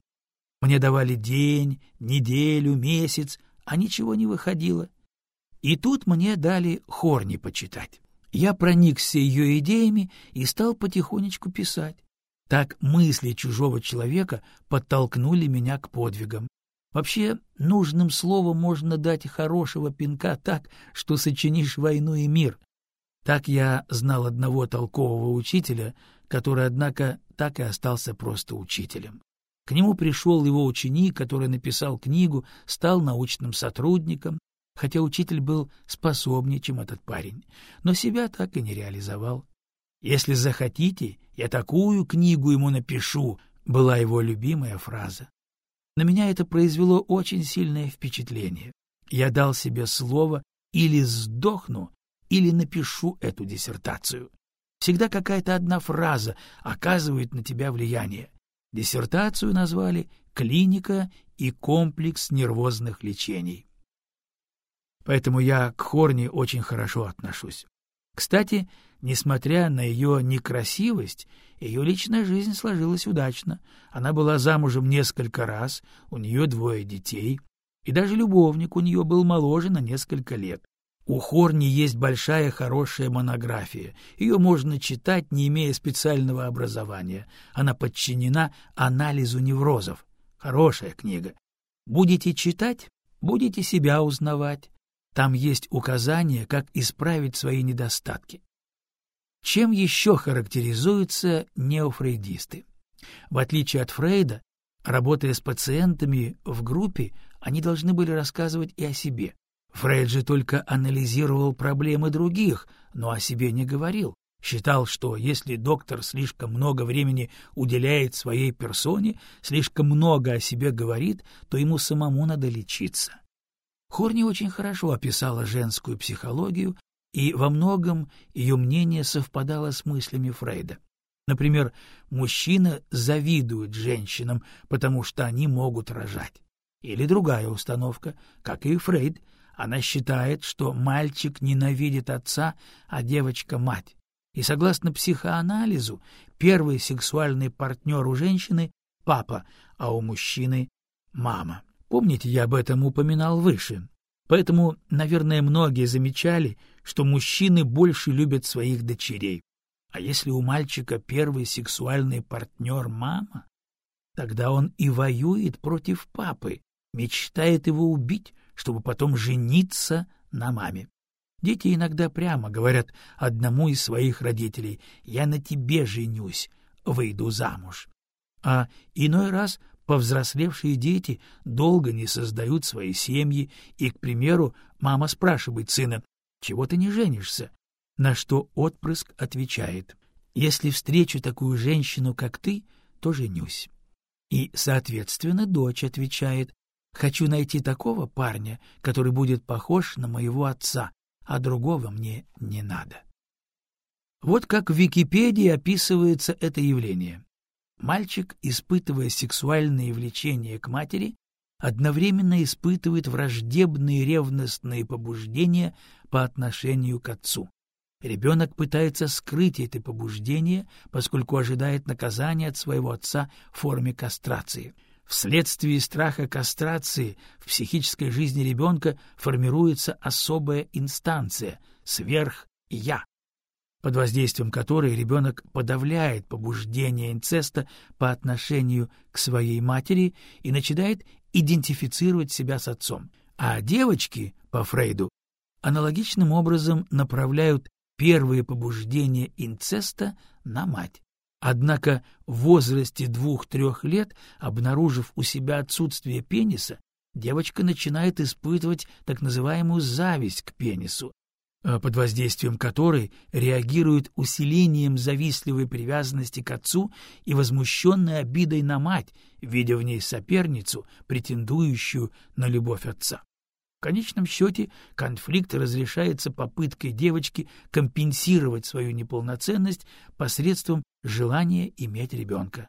Мне давали день, неделю, месяц, а ничего не выходило. И тут мне дали Хорни почитать. Я проникся ее идеями и стал потихонечку писать. Так мысли чужого человека подтолкнули меня к подвигам. Вообще, нужным словом можно дать хорошего пинка так, что сочинишь войну и мир. Так я знал одного толкового учителя, который, однако, так и остался просто учителем. К нему пришел его ученик, который написал книгу, стал научным сотрудником, хотя учитель был способнее, чем этот парень, но себя так и не реализовал. «Если захотите, я такую книгу ему напишу», — была его любимая фраза. На меня это произвело очень сильное впечатление. Я дал себе слово или сдохну, или напишу эту диссертацию. Всегда какая-то одна фраза оказывает на тебя влияние. Диссертацию назвали «Клиника и комплекс нервозных лечений». Поэтому я к Хорни очень хорошо отношусь. Кстати, несмотря на ее некрасивость, ее личная жизнь сложилась удачно. Она была замужем несколько раз, у нее двое детей, и даже любовник у нее был моложе на несколько лет. У Хорни есть большая хорошая монография. Ее можно читать, не имея специального образования. Она подчинена анализу неврозов. Хорошая книга. Будете читать, будете себя узнавать. Там есть указания, как исправить свои недостатки. Чем еще характеризуются неофрейдисты? В отличие от Фрейда, работая с пациентами в группе, они должны были рассказывать и о себе. Фрейд же только анализировал проблемы других, но о себе не говорил. Считал, что если доктор слишком много времени уделяет своей персоне, слишком много о себе говорит, то ему самому надо лечиться. Хорни очень хорошо описала женскую психологию и во многом ее мнение совпадало с мыслями Фрейда. Например, мужчина завидует женщинам, потому что они могут рожать. Или другая установка, как и Фрейд, она считает, что мальчик ненавидит отца, а девочка — мать. И согласно психоанализу, первый сексуальный партнер у женщины — папа, а у мужчины — мама. Помните, я об этом упоминал выше? Поэтому, наверное, многие замечали, что мужчины больше любят своих дочерей. А если у мальчика первый сексуальный партнер мама, тогда он и воюет против папы, мечтает его убить, чтобы потом жениться на маме. Дети иногда прямо говорят одному из своих родителей «я на тебе женюсь, выйду замуж». А иной раз Повзрослевшие дети долго не создают свои семьи, и, к примеру, мама спрашивает сына, «Чего ты не женишься?» На что отпрыск отвечает, «Если встречу такую женщину, как ты, то женюсь». И, соответственно, дочь отвечает, «Хочу найти такого парня, который будет похож на моего отца, а другого мне не надо». Вот как в Википедии описывается это явление. Мальчик, испытывая сексуальные влечения к матери, одновременно испытывает враждебные ревностные побуждения по отношению к отцу. Ребенок пытается скрыть это побуждение, поскольку ожидает наказания от своего отца в форме кастрации. Вследствие страха кастрации в психической жизни ребенка формируется особая инстанция — сверх-я, под воздействием которой ребенок подавляет побуждение инцеста по отношению к своей матери и начинает идентифицировать себя с отцом. А девочки, по Фрейду, аналогичным образом направляют первые побуждения инцеста на мать. Однако в возрасте двух-трех лет, обнаружив у себя отсутствие пениса, девочка начинает испытывать так называемую зависть к пенису, а под воздействием которой реагирует усилением завистливой привязанности к отцу и возмущенной обидой на мать, видя в ней соперницу, претендующую на любовь отца. Конечном счете конфликт разрешается попыткой девочки компенсировать свою неполноценность посредством желания иметь ребенка.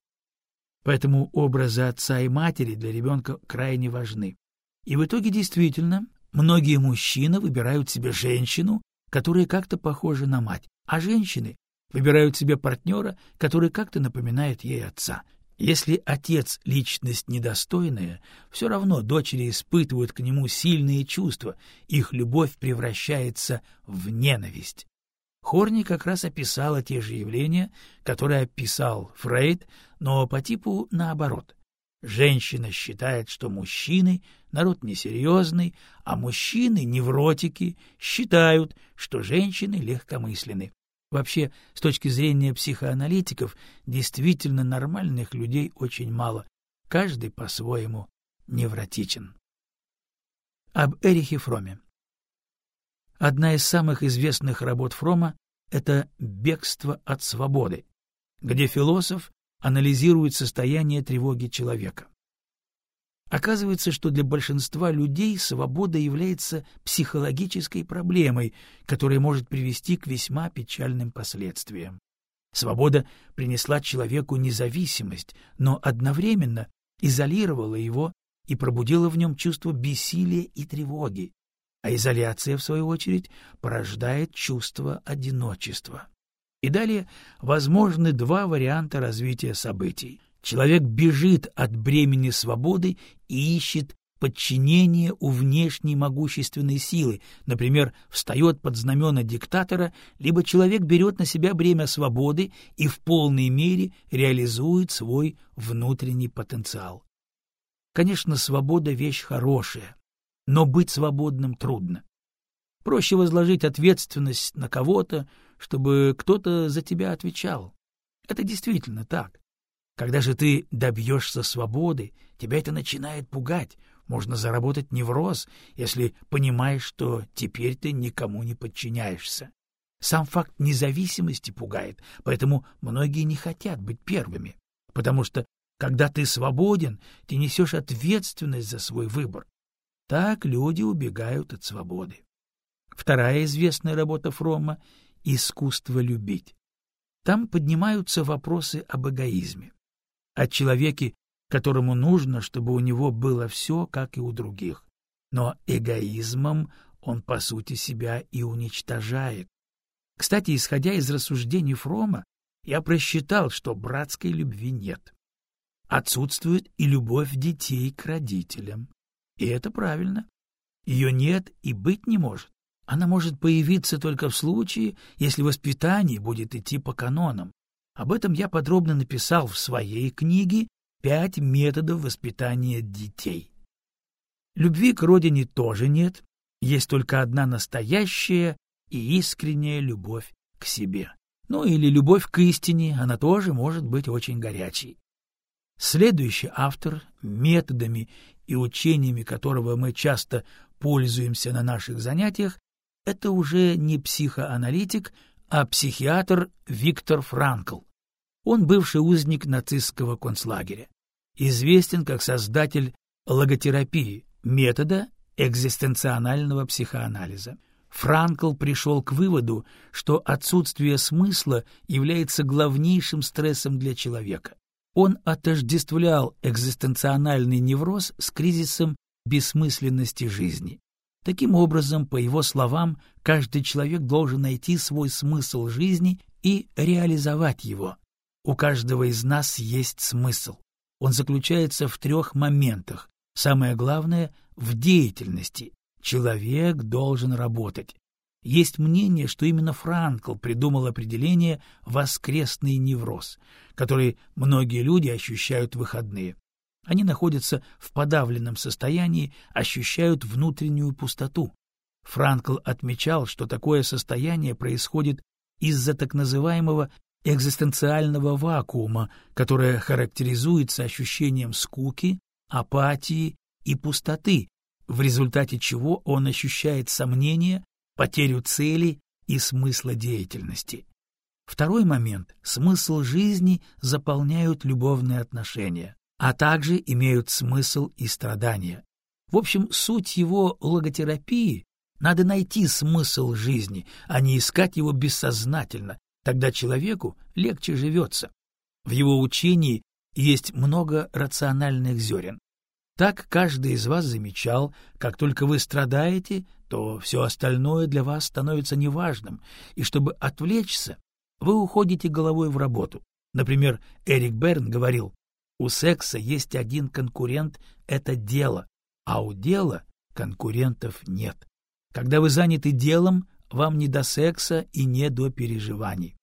Поэтому образы отца и матери для ребенка крайне важны. И в итоге действительно многие мужчины выбирают себе женщину, которая как-то похожа на мать, а женщины выбирают себе партнера, который как-то напоминает ей отца — если отец — личность недостойная, все равно дочери испытывают к нему сильные чувства, их любовь превращается в ненависть. Хорни как раз описала те же явления, которые описал Фрейд, но по типу наоборот. Женщина считает, что мужчины — народ несерьезный, а мужчины, невротики, считают, что женщины легкомысленны. Вообще, с точки зрения психоаналитиков, действительно нормальных людей очень мало. Каждый по-своему невротичен. Об Эрихе Фроме Одна из самых известных работ Фрома — это «Бегство от свободы», где философ анализирует состояние тревоги человека. Оказывается, что для большинства людей свобода является психологической проблемой, которая может привести к весьма печальным последствиям. Свобода принесла человеку независимость, но одновременно изолировала его и пробудила в нем чувство бессилия и тревоги, а изоляция, в свою очередь, порождает чувство одиночества. И далее возможны два варианта развития событий. Человек бежит от бремени свободы и ищет подчинение у внешней могущественной силы, например, встает под знамена диктатора, либо человек берет на себя бремя свободы и в полной мере реализует свой внутренний потенциал. Конечно, свобода — вещь хорошая, но быть свободным трудно. Проще возложить ответственность на кого-то, чтобы кто-то за тебя отвечал. Это действительно так. Когда же ты добьешься свободы, тебя это начинает пугать. Можно заработать невроз, если понимаешь, что теперь ты никому не подчиняешься. Сам факт независимости пугает, поэтому многие не хотят быть первыми. Потому что, когда ты свободен, ты несешь ответственность за свой выбор. Так люди убегают от свободы. Вторая известная работа Фрома — «Искусство любить». Там поднимаются вопросы об эгоизме о человеке, которому нужно, чтобы у него было все, как и у других. Но эгоизмом он, по сути, себя и уничтожает. Кстати, исходя из рассуждений Фрома, я просчитал, что братской любви нет. Отсутствует и любовь детей к родителям. И это правильно. Ее нет и быть не может. Она может появиться только в случае, если воспитание будет идти по канонам, об этом я подробно написал в своей книге «Пять методов воспитания детей». Любви к родине тоже нет, есть только одна настоящая и искренняя любовь к себе. Ну или любовь к истине, она тоже может быть очень горячей. Следующий автор, методами и учениями которого мы часто пользуемся на наших занятиях, это уже не психоаналитик, а психиатр Виктор Франкл. Он бывший узник нацистского концлагеря. Известен как создатель логотерапии, метода экзистенционального психоанализа. Франкл пришел к выводу, что отсутствие смысла является главнейшим стрессом для человека. Он отождествлял экзистенциональный невроз с кризисом бессмысленности жизни. Таким образом, по его словам, каждый человек должен найти свой смысл жизни и реализовать его. У каждого из нас есть смысл. Он заключается в трех моментах. Самое главное — в деятельности. Человек должен работать. Есть мнение, что именно Франкл придумал определение «воскресный невроз», который многие люди ощущают в выходные. Они находятся в подавленном состоянии, ощущают внутреннюю пустоту. Франкл отмечал, что такое состояние происходит из-за так называемого экзистенциального вакуума, которое характеризуется ощущением скуки, апатии и пустоты, в результате чего он ощущает сомнение, потерю цели и смысла деятельности. Второй момент — смысл жизни заполняют любовные отношения, а также имеют смысл и страдания. В общем, суть его логотерапии — надо найти смысл жизни, а не искать его бессознательно, тогда человеку легче живется. В его учении есть много рациональных зерен. Так каждый из вас замечал, как только вы страдаете, то все остальное для вас становится неважным, и чтобы отвлечься, вы уходите головой в работу. Например, Эрик Берн говорил, у секса есть один конкурент — это дело, а у дела конкурентов нет. Когда вы заняты делом, вам не до секса и не до переживаний.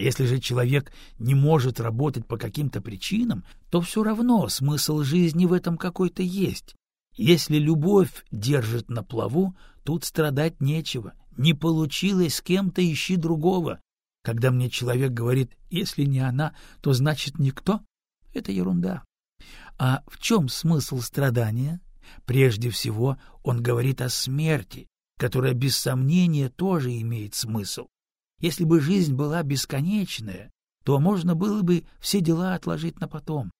Если же человек не может работать по каким-то причинам, то все равно смысл жизни в этом какой-то есть. Если любовь держит на плаву, тут страдать нечего. Не получилось с кем-то, ищи другого. Когда мне человек говорит, если не она, то значит никто, это ерунда. А в чем смысл страдания? Прежде всего, он говорит о смерти, которая без сомнения тоже имеет смысл. Если бы жизнь была бесконечная, то можно было бы все дела отложить на потом.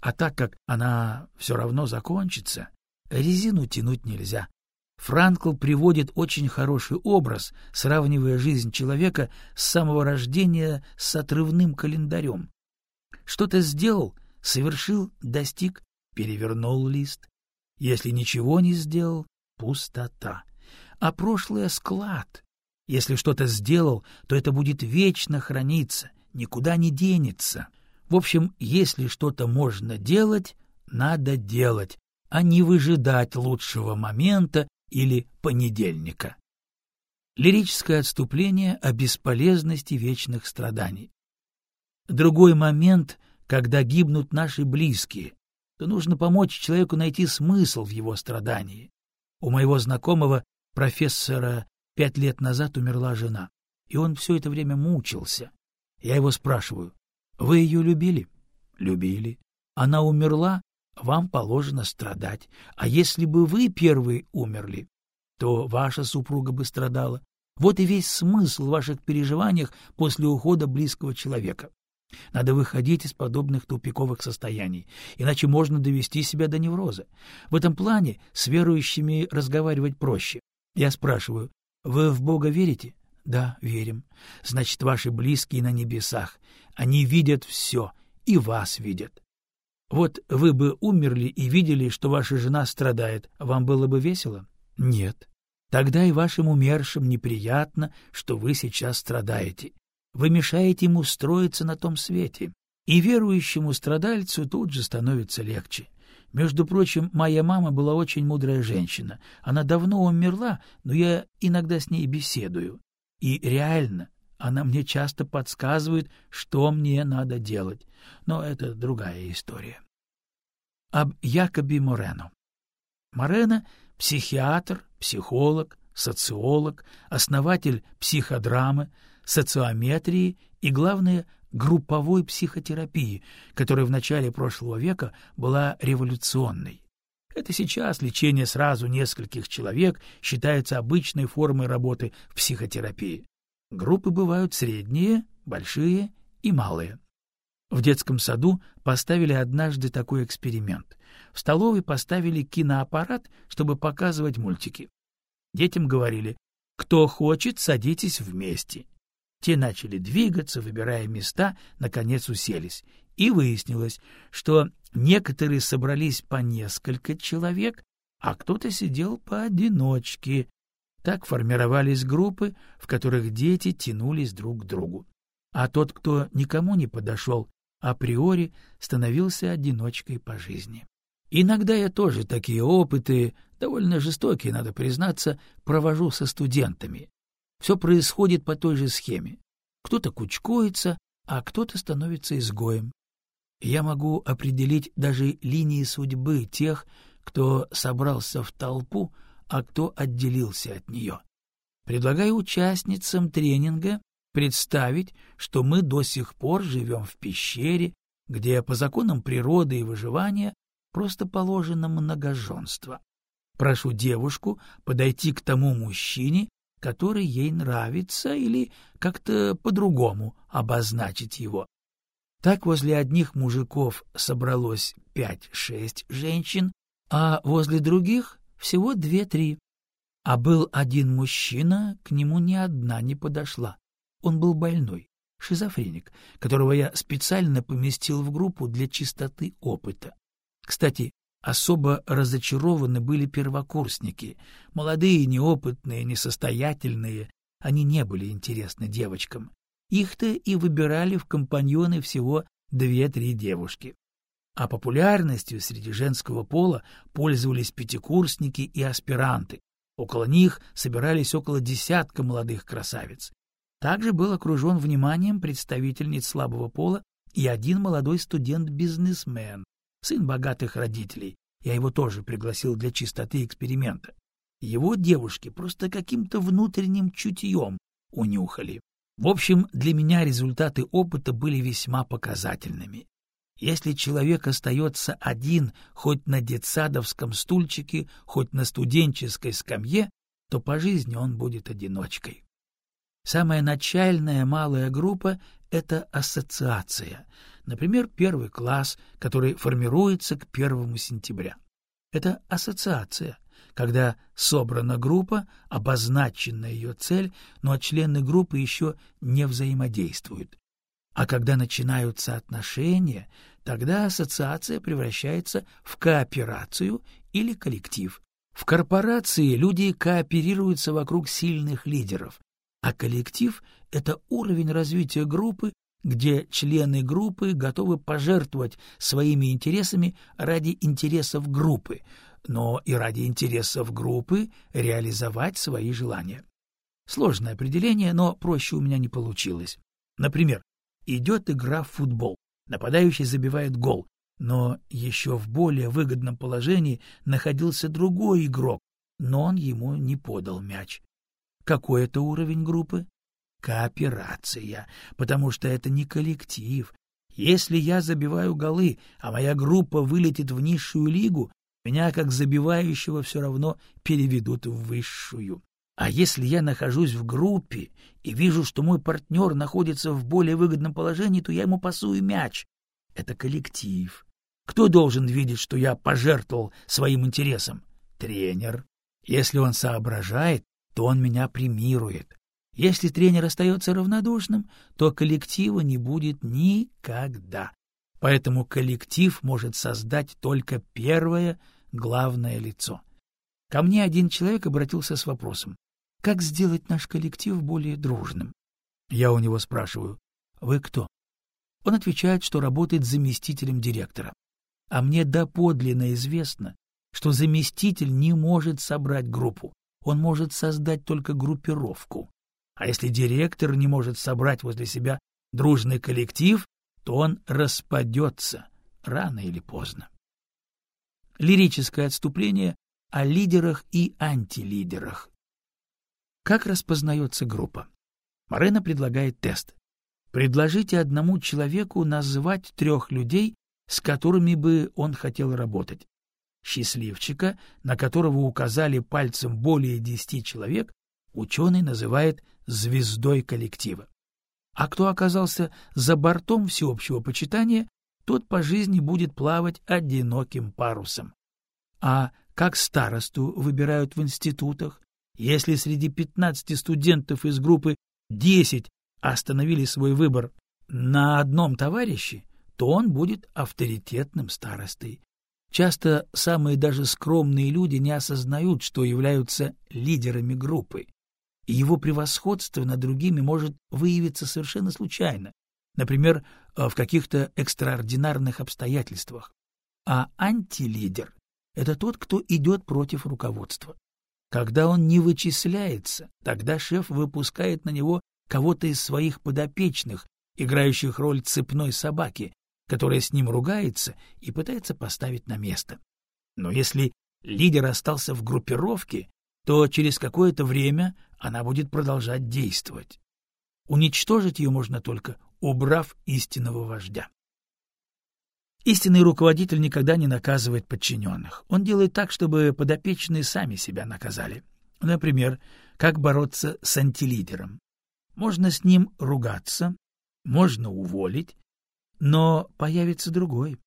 А так как она все равно закончится, резину тянуть нельзя. Франкл приводит очень хороший образ, сравнивая жизнь человека с самого рождения с отрывным календарем. Что-то сделал, совершил, достиг, перевернул лист. Если ничего не сделал — пустота. А прошлое — склад, если что-то сделал, то это будет вечно храниться, никуда не денется. В общем, если что-то можно делать, надо делать, а не выжидать лучшего момента или понедельника. Лирическое отступление о бесполезности вечных страданий. Другой момент, когда гибнут наши близкие, то нужно помочь человеку найти смысл в его страдании. У моего знакомого, профессора Пять лет назад умерла жена, и он все это время мучился. Я его спрашиваю, вы ее любили? Любили. Она умерла, вам положено страдать. А если бы вы первые умерли, то ваша супруга бы страдала. Вот и весь смысл в ваших переживаниях после ухода близкого человека. Надо выходить из подобных тупиковых состояний, иначе можно довести себя до невроза. В этом плане с верующими разговаривать проще. Я спрашиваю, вы в Бога верите? Да, верим. Значит, ваши близкие на небесах. Они видят все, и вас видят. Вот вы бы умерли и видели, что ваша жена страдает, вам было бы весело? Нет. Тогда и вашим умершим неприятно, что вы сейчас страдаете. Вы мешаете ему строиться на том свете. И верующему страдальцу тут же становится легче. Между прочим, моя мама была очень мудрая женщина. Она давно умерла, но я иногда с ней беседую. И реально, она мне часто подсказывает, что мне надо делать. Но это другая история. Об Якобе Морено. Морено — психиатр, психолог, социолог, основатель психодрамы, социометрии и, главное, групповой психотерапии, которая в начале прошлого века была революционной. Это сейчас лечение сразу нескольких человек считается обычной формой работы в психотерапии. Группы бывают средние, большие и малые. В детском саду поставили однажды такой эксперимент. В столовой поставили киноаппарат, чтобы показывать мультики. Детям говорили, кто хочет, садитесь вместе. Те начали двигаться, выбирая места, наконец уселись. И выяснилось, что некоторые собрались по несколько человек, а кто-то сидел поодиночке. Так формировались группы, в которых дети тянулись друг к другу. А тот, кто никому не подошел, априори становился одиночкой по жизни. Иногда я тоже такие опыты, довольно жестокие, надо признаться, провожу со студентами. Все происходит по той же схеме. Кто-то кучкуется, а кто-то становится изгоем. Я могу определить даже линии судьбы тех, кто собрался в толпу, а кто отделился от нее. Предлагаю участницам тренинга представить, что мы до сих пор живем в пещере, где по законам природы и выживания просто положено многоженство. Прошу девушку подойти к тому мужчине, который ей нравится, или как-то по-другому обозначить его. Так возле одних мужиков собралось пять-шесть женщин, а возле других всего две-три. А был один мужчина, к нему ни одна не подошла. Он был больной, шизофреник, которого я специально поместил в группу для чистоты опыта. Кстати, Особо разочарованы были первокурсники, молодые, неопытные, несостоятельные. Они не были интересны девочкам. Их-то и выбирали в компаньоны всего две-три девушки. А популярностью среди женского пола пользовались пятикурсники и аспиранты. Около них собирались около десятка молодых красавиц. Также был окружен вниманием представительниц слабого пола и один молодой студент-бизнесмен, сын богатых родителей. Я его тоже пригласил для чистоты эксперимента. Его девушки просто каким-то внутренним чутьем унюхали. В общем, для меня результаты опыта были весьма показательными. Если человек остается один хоть на детсадовском стульчике, хоть на студенческой скамье, то по жизни он будет одиночкой. Самая начальная малая группа — это ассоциация — Например, первый класс, который формируется к первому сентября. Это ассоциация, когда собрана группа, обозначена ее цель, но члены группы еще не взаимодействуют. А когда начинаются отношения, тогда ассоциация превращается в кооперацию или коллектив. В корпорации люди кооперируются вокруг сильных лидеров, а коллектив — это уровень развития группы где члены группы готовы пожертвовать своими интересами ради интересов группы, но и ради интересов группы реализовать свои желания. Сложное определение, но проще у меня не получилось. Например, идет игра в футбол, нападающий забивает гол, но еще в более выгодном положении находился другой игрок, но он ему не подал мяч. Какой это уровень группы? Кооперация, потому что это не коллектив. Если я забиваю голы, а моя группа вылетит в низшую лигу, меня как забивающего все равно переведут в высшую. А если я нахожусь в группе и вижу, что мой партнер находится в более выгодном положении, то я ему пасую мяч. Это коллектив. Кто должен видеть, что я пожертвовал своим интересом? Тренер. Если он соображает, то он меня премирует. Если тренер остается равнодушным, то коллектива не будет никогда. Поэтому коллектив может создать только первое главное лицо. Ко мне один человек обратился с вопросом, как сделать наш коллектив более дружным? Я у него спрашиваю, вы кто? Он отвечает, что работает заместителем директора. А мне доподлинно известно, что заместитель не может собрать группу, он может создать только группировку. А если директор не может собрать возле себя дружный коллектив, то он распадется рано или поздно. Лирическое отступление о лидерах и антилидерах. Как распознается группа? Морена предлагает тест. Предложите одному человеку назвать трех людей, с которыми бы он хотел работать. Счастливчика, на которого указали пальцем более десяти человек, ученый называет звездой коллектива. А кто оказался за бортом всеобщего почитания, тот по жизни будет плавать одиноким парусом. А как старосту выбирают в институтах? Если среди 15 студентов из группы 10 остановили свой выбор на одном товарище, то он будет авторитетным старостой. Часто самые даже скромные люди не осознают, что являются лидерами группы, и его превосходство над другими может выявиться совершенно случайно, например, в каких-то экстраординарных обстоятельствах. А антилидер — это тот, кто идет против руководства. Когда он не вычисляется, тогда шеф выпускает на него кого-то из своих подопечных, играющих роль цепной собаки, которая с ним ругается и пытается поставить на место. Но если лидер остался в группировке, то через какое-то время она будет продолжать действовать. Уничтожить ее можно только, убрав истинного вождя. Истинный руководитель никогда не наказывает подчиненных. Он делает так, чтобы подопечные сами себя наказали. Например, как бороться с антилидером. Можно с ним ругаться, можно уволить, но появится другой.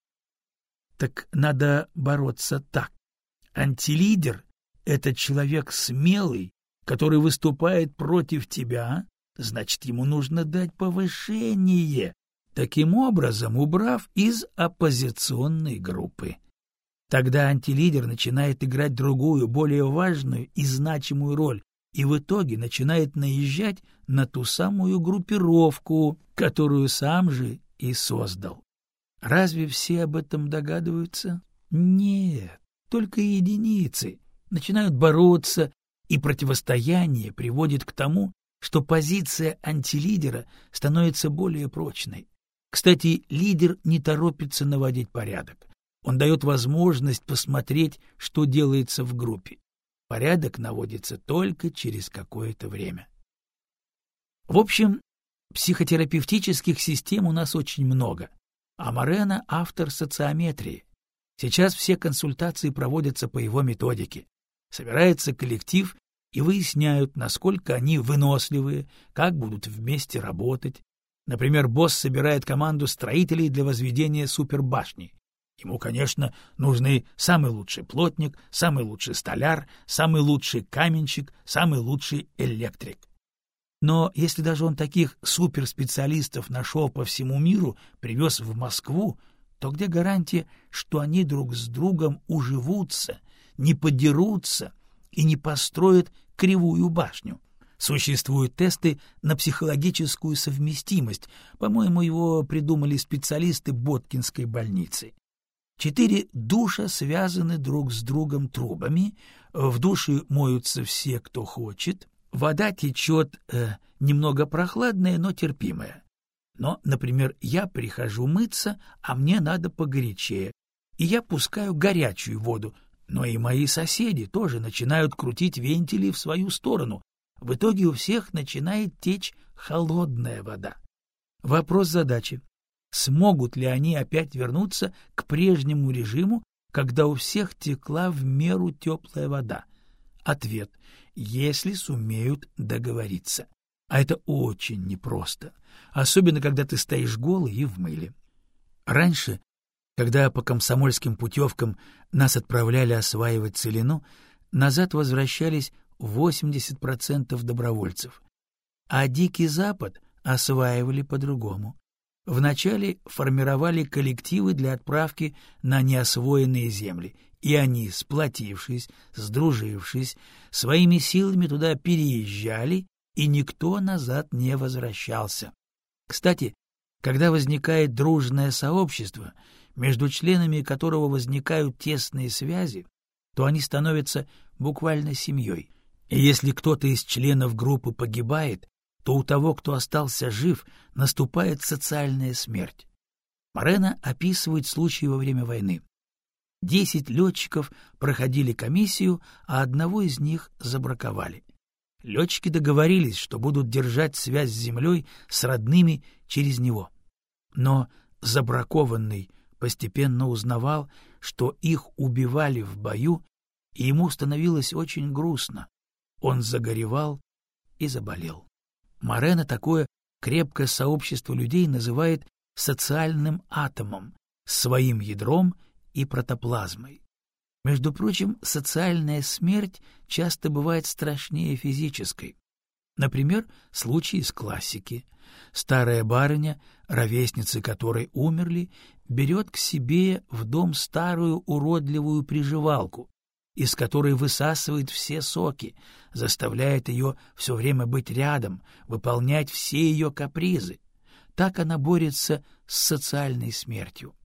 Так надо бороться так. Антилидер — это человек смелый, который выступает против тебя, значит, ему нужно дать повышение, таким образом убрав из оппозиционной группы. Тогда антилидер начинает играть другую, более важную и значимую роль, и в итоге начинает наезжать на ту самую группировку, которую сам же и создал. Разве все об этом догадываются? Нет, только единицы начинают бороться, и противостояние приводит к тому, что позиция антилидера становится более прочной. Кстати, лидер не торопится наводить порядок. Он дает возможность посмотреть, что делается в группе. Порядок наводится только через какое-то время. В общем, психотерапевтических систем у нас очень много, а Морено — автор социометрии. Сейчас все консультации проводятся по его методике. Собирается коллектив и выясняют, насколько они выносливые, как будут вместе работать. Например, босс собирает команду строителей для возведения супербашни. Ему, конечно, нужны самый лучший плотник, самый лучший столяр, самый лучший каменщик, самый лучший электрик. Но если даже он таких суперспециалистов нашел по всему миру, привез в Москву, то где гарантия, что они друг с другом уживутся, не подерутся и не построят кривую башню? Существуют тесты на психологическую совместимость. По-моему, его придумали специалисты Боткинской больницы. Четыре душа связаны друг с другом трубами, в душе моются все, кто хочет, вода течет э, немного прохладная, но терпимая. Но, например, я прихожу мыться, а мне надо погорячее, и я пускаю горячую воду, но и мои соседи тоже начинают крутить вентили в свою сторону. В итоге у всех начинает течь холодная вода. Вопрос задачи смогут ли они опять вернуться к прежнему режиму, когда у всех текла в меру теплая вода? Ответ — если сумеют договориться. А это очень непросто, особенно когда ты стоишь голый и в мыле. Раньше, когда по комсомольским путевкам нас отправляли осваивать целину, назад возвращались 80% добровольцев, а Дикий Запад осваивали по-другому. Вначале формировали коллективы для отправки на неосвоенные земли, и они, сплотившись, сдружившись, своими силами туда переезжали, и никто назад не возвращался. Кстати, когда возникает дружное сообщество, между членами которого возникают тесные связи, то они становятся буквально семьей. И если кто-то из членов группы погибает, то у того, кто остался жив, наступает социальная смерть. Морено описывает случаи во время войны. Десять летчиков проходили комиссию, а одного из них забраковали. Летчики договорились, что будут держать связь с землей с родными через него. Но забракованный постепенно узнавал, что их убивали в бою, и ему становилось очень грустно. Он загоревал и заболел. Морено такое крепкое сообщество людей называет социальным атомом, своим ядром и протоплазмой. Между прочим, социальная смерть часто бывает страшнее физической. Например, случай из классики. Старая барыня, ровесницы которой умерли, берет к себе в дом старую уродливую приживалку, из которой высасывает все соки, заставляет ее все время быть рядом, выполнять все ее капризы. Так она борется с социальной смертью.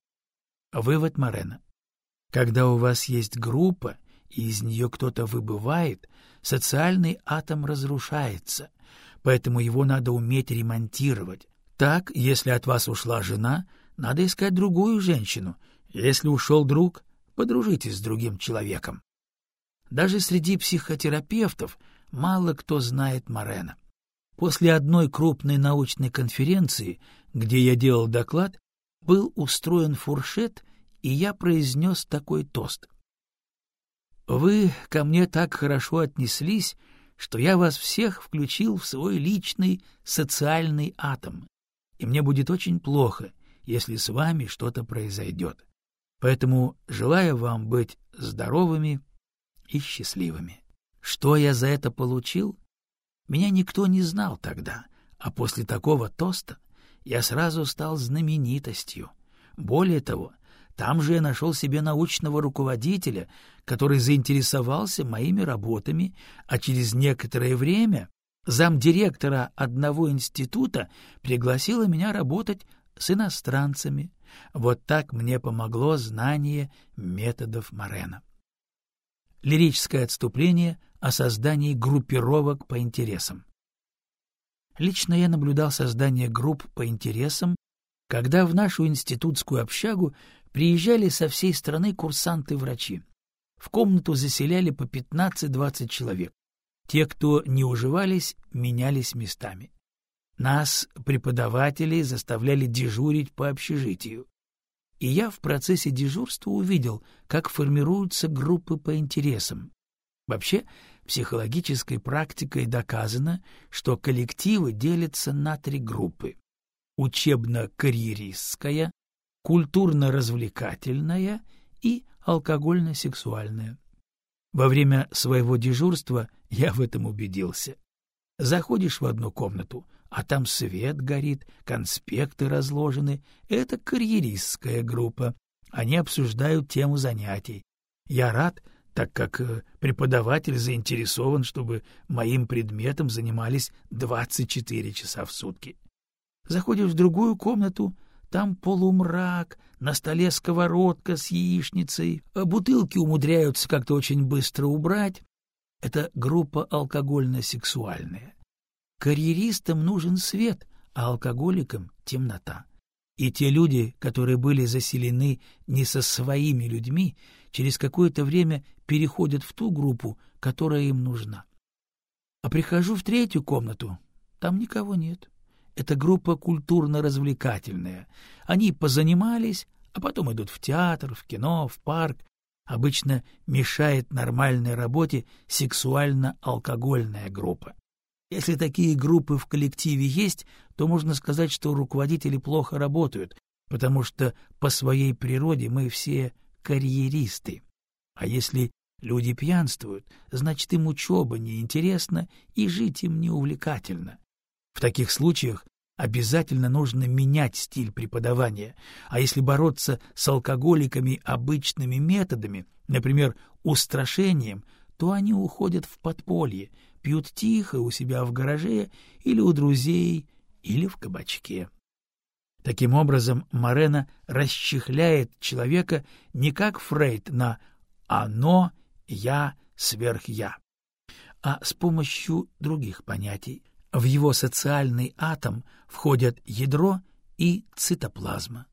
Вывод Морена. Когда у вас есть группа, и из нее кто-то выбывает, социальный атом разрушается, поэтому его надо уметь ремонтировать. Так, если от вас ушла жена, надо искать другую женщину. Если ушел друг, подружитесь с другим человеком. Даже среди психотерапевтов мало кто знает Морена. После одной крупной научной конференции, где я делал доклад, был устроен фуршет, и я произнес такой тост. «Вы ко мне так хорошо отнеслись, что я вас всех включил в свой личный социальный атом, и мне будет очень плохо, если с вами что-то произойдет. Поэтому желаю вам быть здоровыми и счастливыми. Что я за это получил? Меня никто не знал тогда, а после такого тоста я сразу стал знаменитостью. Более того, там же я нашел себе научного руководителя, который заинтересовался моими работами, а через некоторое время замдиректора одного института пригласила меня работать с иностранцами. Вот так мне помогло знание методов Морена. Лирическое отступление о создании группировок по интересам. Лично я наблюдал создание групп по интересам, когда в нашу институтскую общагу приезжали со всей страны курсанты-врачи. В комнату заселяли по 15-20 человек. Те, кто не уживались, менялись местами. Нас, преподавателей, заставляли дежурить по общежитию. И я в процессе дежурства увидел, как формируются группы по интересам. Вообще, психологической практикой доказано, что коллективы делятся на три группы — учебно-карьеристская, культурно-развлекательная и алкогольно-сексуальная. Во время своего дежурства я в этом убедился. Заходишь в одну комнату, а там свет горит, конспекты разложены. Это карьеристская группа. Они обсуждают тему занятий. Я рад, так как э, преподаватель заинтересован, чтобы моим предметом занимались 24 часа в сутки. Заходишь в другую комнату, там полумрак, на столе сковородка с яичницей, а бутылки умудряются как-то очень быстро убрать. Это группа алкогольно-сексуальная. Карьеристам нужен свет, а алкоголикам — темнота. И те люди, которые были заселены не со своими людьми, через какое-то время переходят в ту группу, которая им нужна. А прихожу в третью комнату, там никого нет. Это группа культурно-развлекательная. Они позанимались, а потом идут в театр, в кино, в парк. Обычно мешает нормальной работе сексуально-алкогольная группа. Если такие группы в коллективе есть, то можно сказать, что руководители плохо работают, потому что по своей природе мы все карьеристы. А если люди пьянствуют, значит им учеба неинтересна и жить им не увлекательно. В таких случаях обязательно нужно менять стиль преподавания, а если бороться с алкоголиками обычными методами, например, устрашением, то они уходят в подполье, пьют тихо у себя в гараже или у друзей, или в кабачке. Таким образом, Морена расчехляет человека не как Фрейд на «оно», «я», «сверх-я», а с помощью других понятий. В его социальный атом входят ядро и цитоплазма.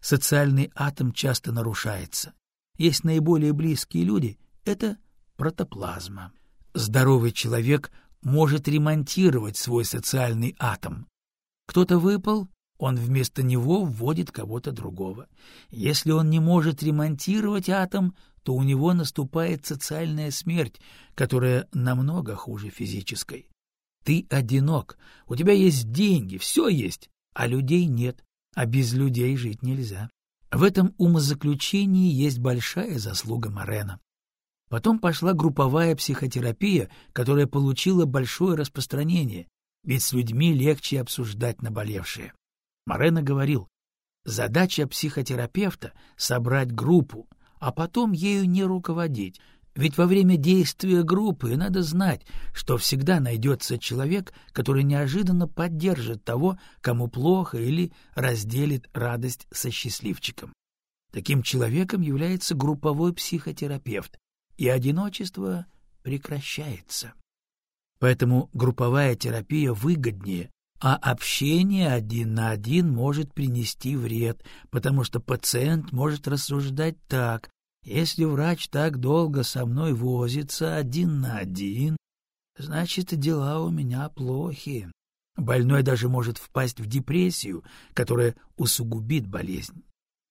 Социальный атом часто нарушается. Есть наиболее близкие люди — это протоплазма. Здоровый человек может ремонтировать свой социальный атом. Кто-то выпал, он вместо него вводит кого-то другого. Если он не может ремонтировать атом, то у него наступает социальная смерть, которая намного хуже физической. Ты одинок, у тебя есть деньги, все есть, а людей нет, а без людей жить нельзя. В этом умозаключении есть большая заслуга Морена. Потом пошла групповая психотерапия, которая получила большое распространение. ведь с людьми легче обсуждать наболевшее. Морено говорил, задача психотерапевта — собрать группу, а потом ею не руководить, ведь во время действия группы надо знать, что всегда найдется человек, который неожиданно поддержит того, кому плохо или разделит радость со счастливчиком. Таким человеком является групповой психотерапевт, и одиночество прекращается. Поэтому групповая терапия выгоднее, а общение один на один может принести вред, потому что пациент может рассуждать так, если врач так долго со мной возится один на один, значит, дела у меня плохи. Больной даже может впасть в депрессию, которая усугубит болезнь.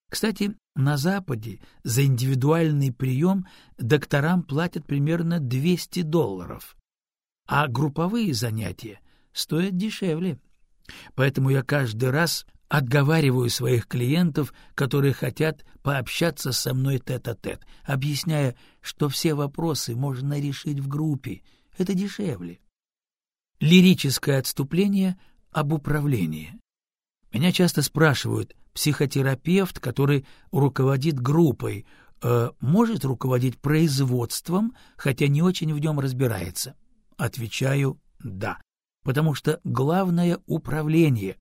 Кстати, на Западе за индивидуальный прием докторам платят примерно 200 долларов, а групповые занятия стоят дешевле. Поэтому я каждый раз Отговариваю своих клиентов, которые хотят пообщаться со мной тет-а-тет, -тет, объясняя, что все вопросы можно решить в группе. Это дешевле. Лирическое отступление об управлении. Меня часто спрашивают, психотерапевт, который руководит группой, э, может руководить производством, хотя не очень в нем разбирается? Отвечаю «да», потому что главное — управление,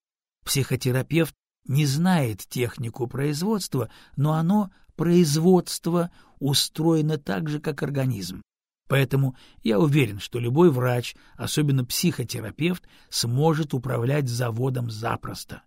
Психотерапевт не знает технику производства, но оно, производство, устроено так же, как организм. Поэтому я уверен, что любой врач, особенно психотерапевт, сможет управлять заводом запросто.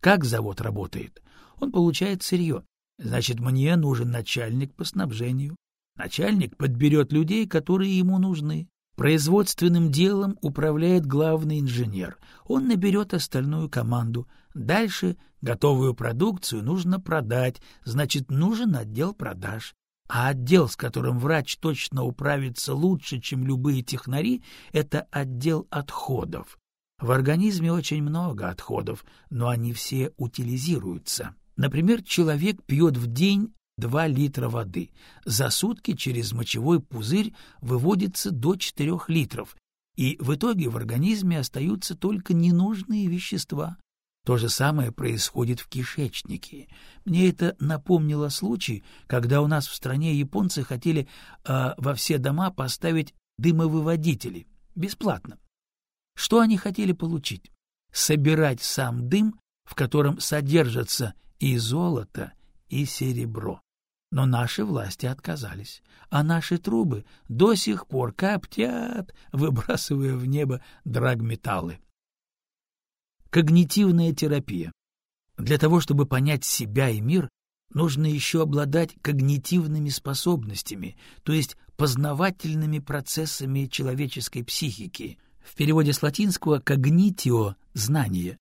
Как завод работает? Он получает сырье. Значит, мне нужен начальник по снабжению. Начальник подберет людей, которые ему нужны. Производственным делом управляет главный инженер. Он наберет остальную команду. Дальше готовую продукцию нужно продать, значит, нужен отдел продаж. А отдел, с которым врач точно управится лучше, чем любые технари, это отдел отходов. В организме очень много отходов, но они все утилизируются. Например, человек пьет в день 2 литра воды. За сутки через мочевой пузырь выводится до 4 литров, и в итоге в организме остаются только ненужные вещества. То же самое происходит в кишечнике. Мне это напомнило случай, когда у нас в стране японцы хотели э, во все дома поставить дымовыводители бесплатно. Что они хотели получить? Собирать сам дым, в котором содержатся и золото, и серебро. Но наши власти отказались, а наши трубы до сих пор коптят, выбрасывая в небо драгметаллы. Когнитивная терапия. Для того, чтобы понять себя и мир, нужно еще обладать когнитивными способностями, то есть познавательными процессами человеческой психики. В переводе с латинского «когнитио» — «знание».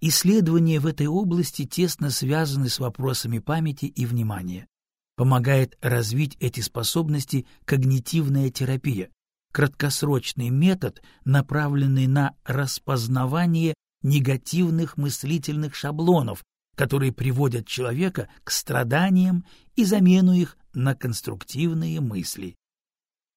Исследования в этой области тесно связаны с вопросами памяти и внимания помогает развить эти способности когнитивная терапия, краткосрочный метод, направленный на распознавание негативных мыслительных шаблонов, которые приводят человека к страданиям и замену их на конструктивные мысли.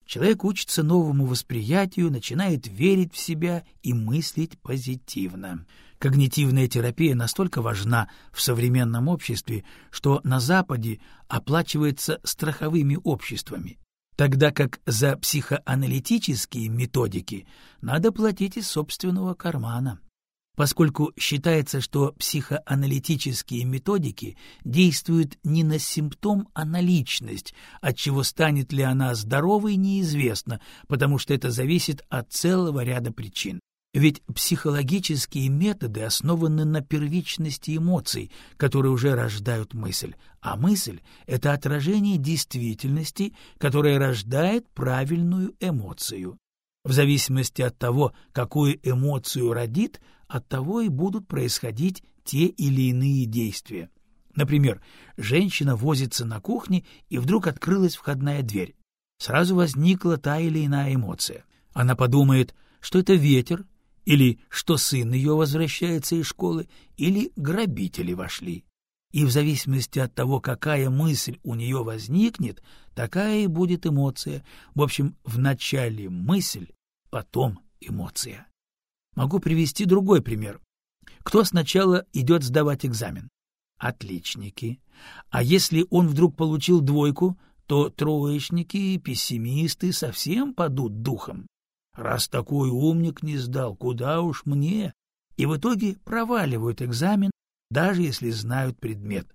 Человек учится новому восприятию, начинает верить в себя и мыслить позитивно. Когнитивная терапия настолько важна в современном обществе, что на Западе оплачивается страховыми обществами, тогда как за психоаналитические методики надо платить из собственного кармана поскольку считается, что психоаналитические методики действуют не на симптом, а на личность, от чего станет ли она здоровой, неизвестно, потому что это зависит от целого ряда причин. Ведь психологические методы основаны на первичности эмоций, которые уже рождают мысль, а мысль — это отражение действительности, которая рождает правильную эмоцию. В зависимости от того, какую эмоцию родит, от того и будут происходить те или иные действия. Например, женщина возится на кухне, и вдруг открылась входная дверь. Сразу возникла та или иная эмоция. Она подумает, что это ветер, или что сын ее возвращается из школы, или грабители вошли. И в зависимости от того, какая мысль у нее возникнет, такая и будет эмоция. В общем, вначале мысль, потом эмоция. Могу привести другой пример. Кто сначала идет сдавать экзамен? Отличники. А если он вдруг получил двойку, то троечники пессимисты совсем падут духом. Раз такой умник не сдал, куда уж мне? И в итоге проваливают экзамен, даже если знают предмет.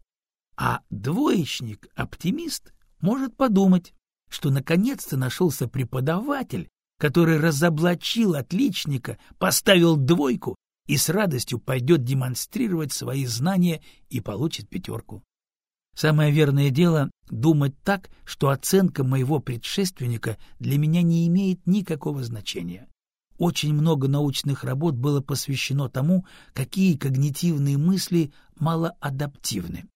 А двоечник-оптимист может подумать, что наконец-то нашелся преподаватель, который разоблачил отличника, поставил двойку и с радостью пойдет демонстрировать свои знания и получит пятерку. Самое верное дело — думать так, что оценка моего предшественника для меня не имеет никакого значения. Очень много научных работ было посвящено тому, какие когнитивные мысли малоадаптивны.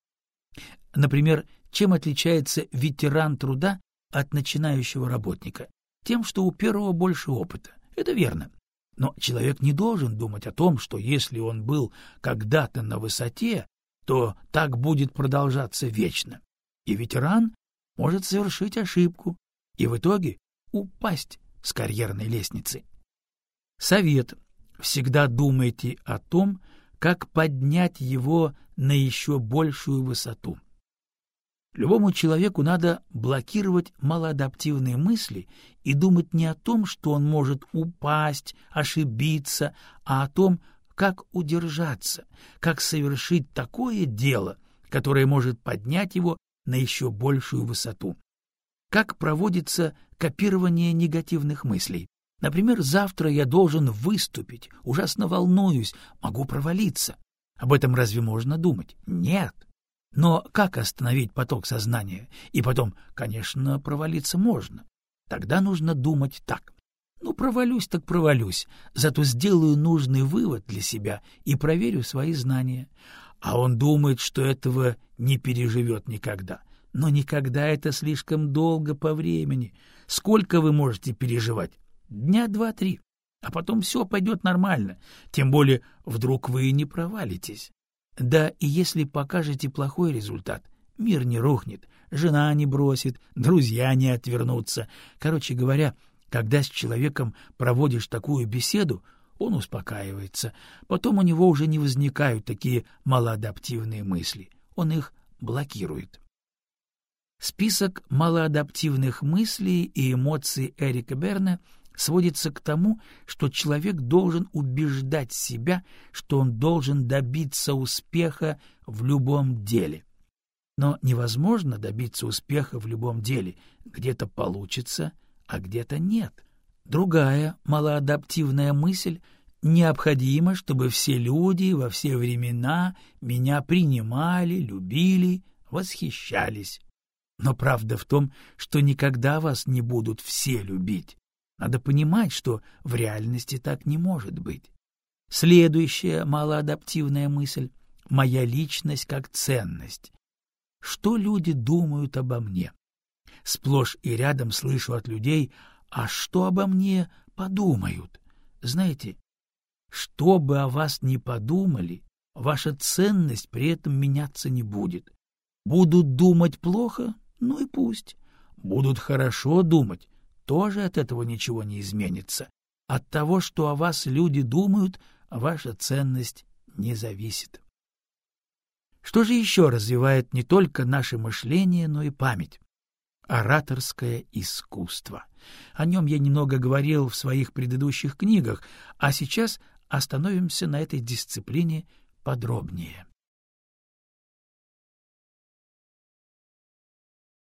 Например, чем отличается ветеран труда от начинающего работника? Тем, что у первого больше опыта. Это верно. Но человек не должен думать о том, что если он был когда-то на высоте, то так будет продолжаться вечно. И ветеран может совершить ошибку и в итоге упасть с карьерной лестницы. Совет. Всегда думайте о том, как поднять его на еще большую высоту. Любому человеку надо блокировать малоадаптивные мысли и думать не о том, что он может упасть, ошибиться, а о том, как удержаться, как совершить такое дело, которое может поднять его на еще большую высоту. Как проводится копирование негативных мыслей. Например, завтра я должен выступить, ужасно волнуюсь, могу провалиться. Об этом разве можно думать? Нет. Но как остановить поток сознания? И потом, конечно, провалиться можно. Тогда нужно думать так. Ну, провалюсь так провалюсь, зато сделаю нужный вывод для себя и проверю свои знания. А он думает, что этого не переживет никогда. Но никогда это слишком долго по времени. Сколько вы можете переживать? Дня два-три. А потом все пойдет нормально. Тем более, вдруг вы и не провалитесь. Да и если покажете плохой результат, мир не рухнет, жена не бросит, друзья не отвернутся. Короче говоря, когда с человеком проводишь такую беседу, он успокаивается. Потом у него уже не возникают такие малоадаптивные мысли. Он их блокирует. Список малоадаптивных мыслей и эмоций Эрика Берна — сводится к тому, что человек должен убеждать себя, что он должен добиться успеха в любом деле. Но невозможно добиться успеха в любом деле. Где-то получится, а где-то нет. Другая малоадаптивная мысль — необходимо, чтобы все люди во все времена меня принимали, любили, восхищались. Но правда в том, что никогда вас не будут все любить. Надо понимать, что в реальности так не может быть. Следующая малоадаптивная мысль — моя личность как ценность. Что люди думают обо мне? Сплошь и рядом слышу от людей, а что обо мне подумают? Знаете, что бы о вас ни подумали, ваша ценность при этом меняться не будет. Будут думать плохо, ну и пусть. Будут хорошо думать, тоже от этого ничего не изменится. От того, что о вас люди думают, ваша ценность не зависит. Что же еще развивает не только наше мышление, но и память? Ораторское искусство. О нем я немного говорил в своих предыдущих книгах, а сейчас остановимся на этой дисциплине подробнее.